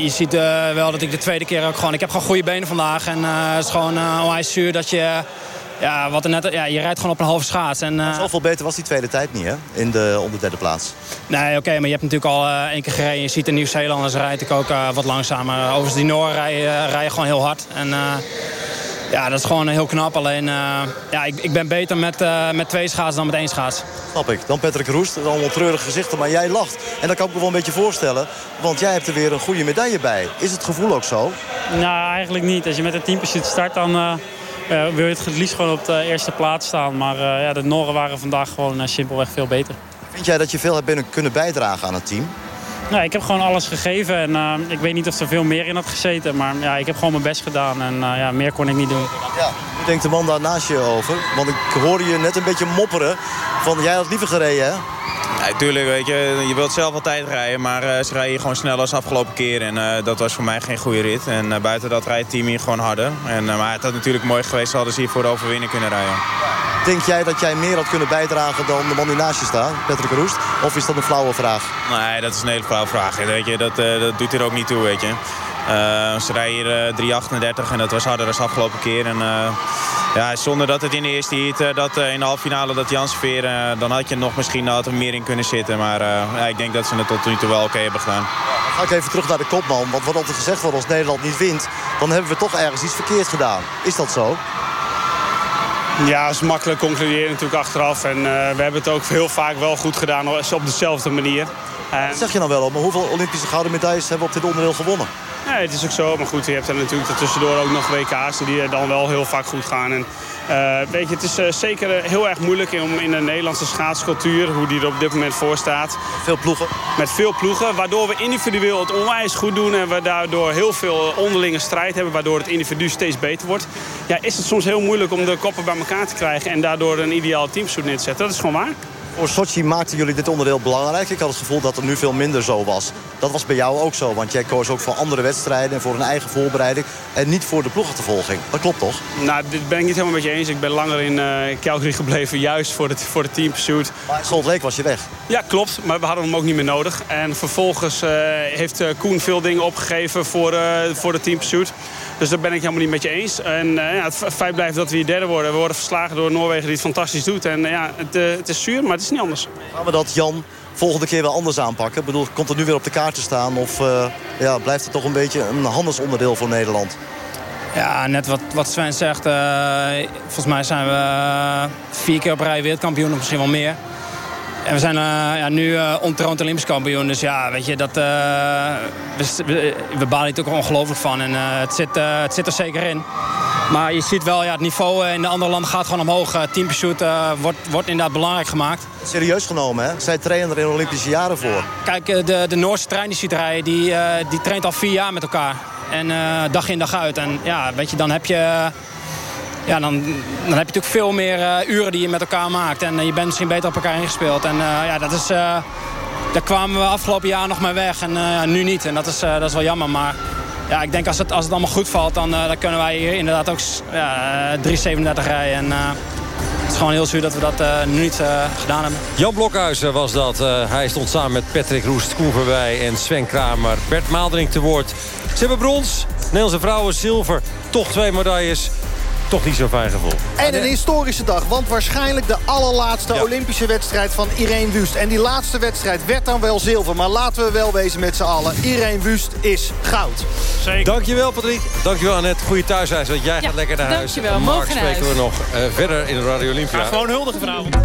[SPEAKER 18] je ziet wel dat ik de tweede keer ook gewoon... Ik heb gewoon goede benen vandaag. En het is gewoon onwijs zuur dat je ja, wat er net, ja, je rijdt gewoon op een halve schaats. En,
[SPEAKER 16] uh... Zoveel beter was die tweede tijd niet, hè? In de, om de derde plaats.
[SPEAKER 18] Nee, oké, maar je hebt natuurlijk al uh, één keer gereden. Je ziet de Nieuw-Zeelanders rijden ik ook uh, wat langzamer. Overigens, die Noor rijden, rijden gewoon heel hard. En ja, dat is gewoon heel knap. Alleen, ja, ik, ik ben beter met, met twee schaatsen dan met één schaats.
[SPEAKER 16] Snap ik. Dan Patrick Roest, allemaal treurige gezichten, maar jij lacht. En dat kan ik me wel een beetje voorstellen. Want jij hebt er weer een goede medaille bij. Is het gevoel ook zo?
[SPEAKER 18] Nou, eigenlijk niet. Als je met een teampursuit start, dan uh, wil je het liefst gewoon op de eerste plaats staan. Maar uh, ja, de Norren waren vandaag gewoon simpelweg veel beter.
[SPEAKER 16] Vind jij dat je veel hebt kunnen bijdragen aan het team?
[SPEAKER 18] Nou, ik heb gewoon alles gegeven en uh, ik weet niet of er veel meer in had gezeten. Maar ja, ik heb gewoon mijn best gedaan en uh, ja, meer kon ik niet doen.
[SPEAKER 16] Ja, hoe denkt de man daar naast je over? Want ik hoorde je net een beetje mopperen van jij had liever gereden hè?
[SPEAKER 19] Ja, tuurlijk, weet je, je wilt zelf altijd rijden, maar uh, ze rijden gewoon sneller als afgelopen keer. En uh, dat was voor mij geen goede rit. En uh, buiten dat rijdt het team hier gewoon harder. En, maar het had natuurlijk mooi geweest, hadden ze hier voor de overwinning kunnen rijden.
[SPEAKER 16] Denk jij dat jij meer had kunnen bijdragen dan de man die naast je staat, Patrick Roest? Of is dat een flauwe vraag?
[SPEAKER 19] Nee, dat is een hele flauwe vraag. Weet je, dat, dat doet er ook niet toe, weet je. ze rijden hier 3.38 en dat was harder dan afgelopen keer. En, ja, zonder dat het in de eerste heat, dat, in de halve finale dat Jans Veer, dan had je nog misschien had er meer in kunnen zitten. Maar ja, ik denk dat ze het tot nu toe wel oké hebben gedaan.
[SPEAKER 16] Dan ga ik even terug naar de kopman. Want wat altijd gezegd wordt als Nederland niet wint... dan hebben we toch ergens iets verkeerd gedaan. Is dat zo?
[SPEAKER 17] Ja, dat is makkelijk concluderen natuurlijk achteraf. En uh, we hebben het ook heel vaak wel goed gedaan op dezelfde manier.
[SPEAKER 16] En... Dat zeg je dan wel, maar hoeveel Olympische gouden medailles hebben we op dit onderdeel gewonnen?
[SPEAKER 17] Nee, het is ook zo. Maar goed, je hebt er natuurlijk tussendoor ook nog WK's die dan wel heel vak goed gaan. En, weet je, het is uh, zeker heel erg moeilijk om in de Nederlandse schaatscultuur, hoe die er op dit moment voor staat.
[SPEAKER 16] Veel ploegen?
[SPEAKER 17] Met veel ploegen, waardoor we individueel het onwijs goed doen en we daardoor heel veel onderlinge strijd hebben, waardoor het individu steeds beter wordt. Ja, is het soms heel moeilijk om de koppen bij elkaar te krijgen en daardoor een ideaal teamsuit neer te zetten. Dat is gewoon waar.
[SPEAKER 16] Voor Sochi maakten jullie dit onderdeel belangrijk. Ik had het gevoel dat het nu veel minder zo was. Dat was bij jou ook zo, want jij koos ook voor andere wedstrijden... en voor een eigen voorbereiding en niet voor de ploegachtervolging. Dat klopt toch?
[SPEAKER 17] Nou, dit ben ik niet helemaal met je eens. Ik ben langer in uh, Calgary gebleven, juist voor de, voor de team pursuit.
[SPEAKER 16] Maar in Salt Lake was je weg.
[SPEAKER 17] Ja, klopt. Maar we hadden hem ook niet meer nodig. En vervolgens uh, heeft uh, Koen veel dingen opgegeven voor, voor de team pursuit. Dus daar ben ik helemaal niet met je eens. En uh, ja, het feit blijft dat we hier derde worden. We worden verslagen door Noorwegen die het fantastisch doet. En uh, ja, het, uh, het, is zuur, maar het is niet anders.
[SPEAKER 16] Gaan we dat, Jan, volgende keer wel anders aanpakken? Ik bedoel, komt het nu weer op de kaart te staan? Of ja, blijft het toch een beetje een handelsonderdeel voor Nederland?
[SPEAKER 18] Ja, net wat, wat Sven zegt. volgens mij zijn we vier keer op rij wereldkampioen, of misschien wel meer. En we zijn uh, ja, nu uh, ontroond Olympisch kampioen. Dus ja, weet je, dat, uh, we, we, we balen er ook ongelooflijk van. En het, zit, het zit er zeker in. Maar je ziet wel, ja, het niveau in de andere landen gaat gewoon omhoog. Team pursuit wordt, wordt inderdaad belangrijk gemaakt.
[SPEAKER 16] Serieus genomen, hè? Zij trainen er in Olympische jaren voor.
[SPEAKER 18] Kijk, de, de Noorse trein die ziet rijden, die, die traint al vier jaar met elkaar. En dag in dag uit. En ja, weet je, dan heb je ja, dan, dan heb je natuurlijk veel meer uh, uren die je met elkaar maakt. En uh, je bent misschien beter op elkaar ingespeeld. En uh, ja, dat is, daar kwamen we afgelopen jaar nog mee weg en nu niet. En dat is, dat is wel jammer. Maar ja, ik denk als het, als het allemaal goed valt, dan, dan kunnen wij hier inderdaad ook ja, 3,37 rijden. En, het is gewoon heel zuur dat we dat nu niet gedaan hebben.
[SPEAKER 3] Jan Blokhuizen was dat. Hij stond samen met Patrick Roest, Koen Verwij en Sven Kramer. Bert Maaldering te woord. Ze hebben brons. Nederlandse vrouwen zilver. Toch twee medailles toch niet zo'n fijn gevoel.
[SPEAKER 8] En een historische dag, want waarschijnlijk de allerlaatste ja. Olympische wedstrijd van Irene Wust. En die laatste wedstrijd werd dan wel zilver, maar laten we wel wezen met z'n allen. Irene Wust is goud.
[SPEAKER 3] Zeker. Dankjewel Patrick, dankjewel Annette. Goede thuisreis, want jij ja, gaat lekker naar huis.
[SPEAKER 4] Dankjewel,
[SPEAKER 3] en
[SPEAKER 4] Mark
[SPEAKER 3] spreken we nog uh, verder in de Radio Olympia.
[SPEAKER 5] Ga gewoon huldigen vanavond.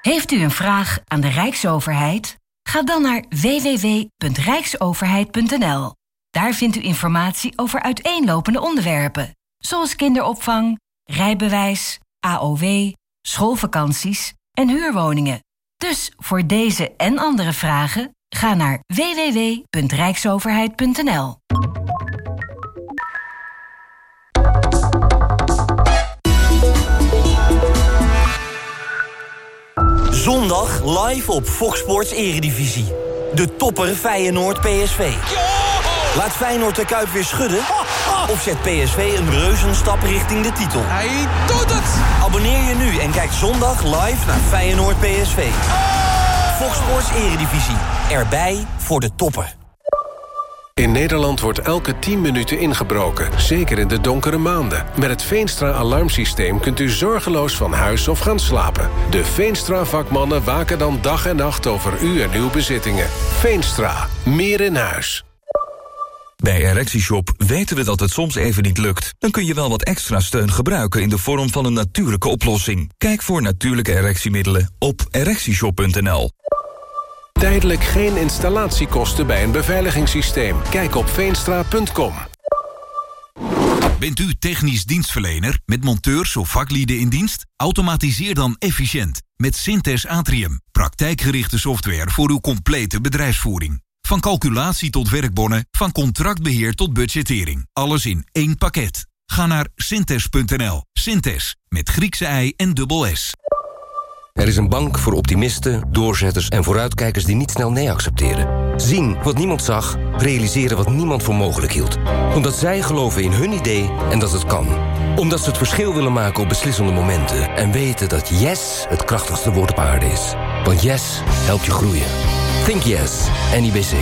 [SPEAKER 20] Heeft u een vraag aan de Rijksoverheid? Ga dan naar www.rijksoverheid.nl. Daar vindt u informatie over uiteenlopende onderwerpen, zoals kinderopvang, rijbewijs, AOW, schoolvakanties en huurwoningen. Dus voor deze en andere vragen ga naar www.rijksoverheid.nl.
[SPEAKER 21] Zondag live op Fox Sports Eredivisie. De topper Feyenoord PSV. Laat Feyenoord de Kuip weer schudden? Of zet PSV een reuzenstap richting de titel?
[SPEAKER 22] Hij doet het!
[SPEAKER 21] Abonneer je nu en kijk zondag live naar Feyenoord PSV. Fox Sports Eredivisie. Erbij voor de toppen.
[SPEAKER 23] In Nederland wordt elke 10 minuten ingebroken, zeker in de donkere maanden. Met het Veenstra-alarmsysteem kunt u zorgeloos van huis of gaan slapen. De Veenstra-vakmannen waken dan dag en nacht over u en uw bezittingen. Veenstra. Meer in huis.
[SPEAKER 24] Bij ErectieShop weten we dat het soms even niet lukt. Dan kun je wel wat extra steun gebruiken in de vorm van een natuurlijke oplossing. Kijk voor natuurlijke erectiemiddelen op ErectieShop.nl.
[SPEAKER 23] Tijdelijk geen installatiekosten bij een beveiligingssysteem. Kijk op veenstra.com.
[SPEAKER 25] Bent u technisch dienstverlener met monteurs of vaklieden in dienst? Automatiseer dan efficiënt met Synthes Atrium. Praktijkgerichte software voor uw complete bedrijfsvoering. Van calculatie tot werkbonnen, van contractbeheer tot budgettering. Alles in één pakket. Ga naar synthes.nl. Synthes, met Griekse ei en dubbel S.
[SPEAKER 10] Er is een bank voor optimisten, doorzetters en vooruitkijkers die niet snel nee accepteren. Zien wat niemand zag, realiseren wat niemand voor mogelijk hield. Omdat zij geloven in hun idee en dat het kan. Omdat ze het verschil willen maken op beslissende momenten. En weten dat yes het krachtigste woord op aarde is. Want yes helpt je groeien. Think yes, NIBC.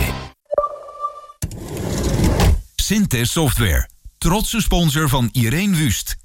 [SPEAKER 25] Synthes Software. Trotse sponsor van Irene Wust.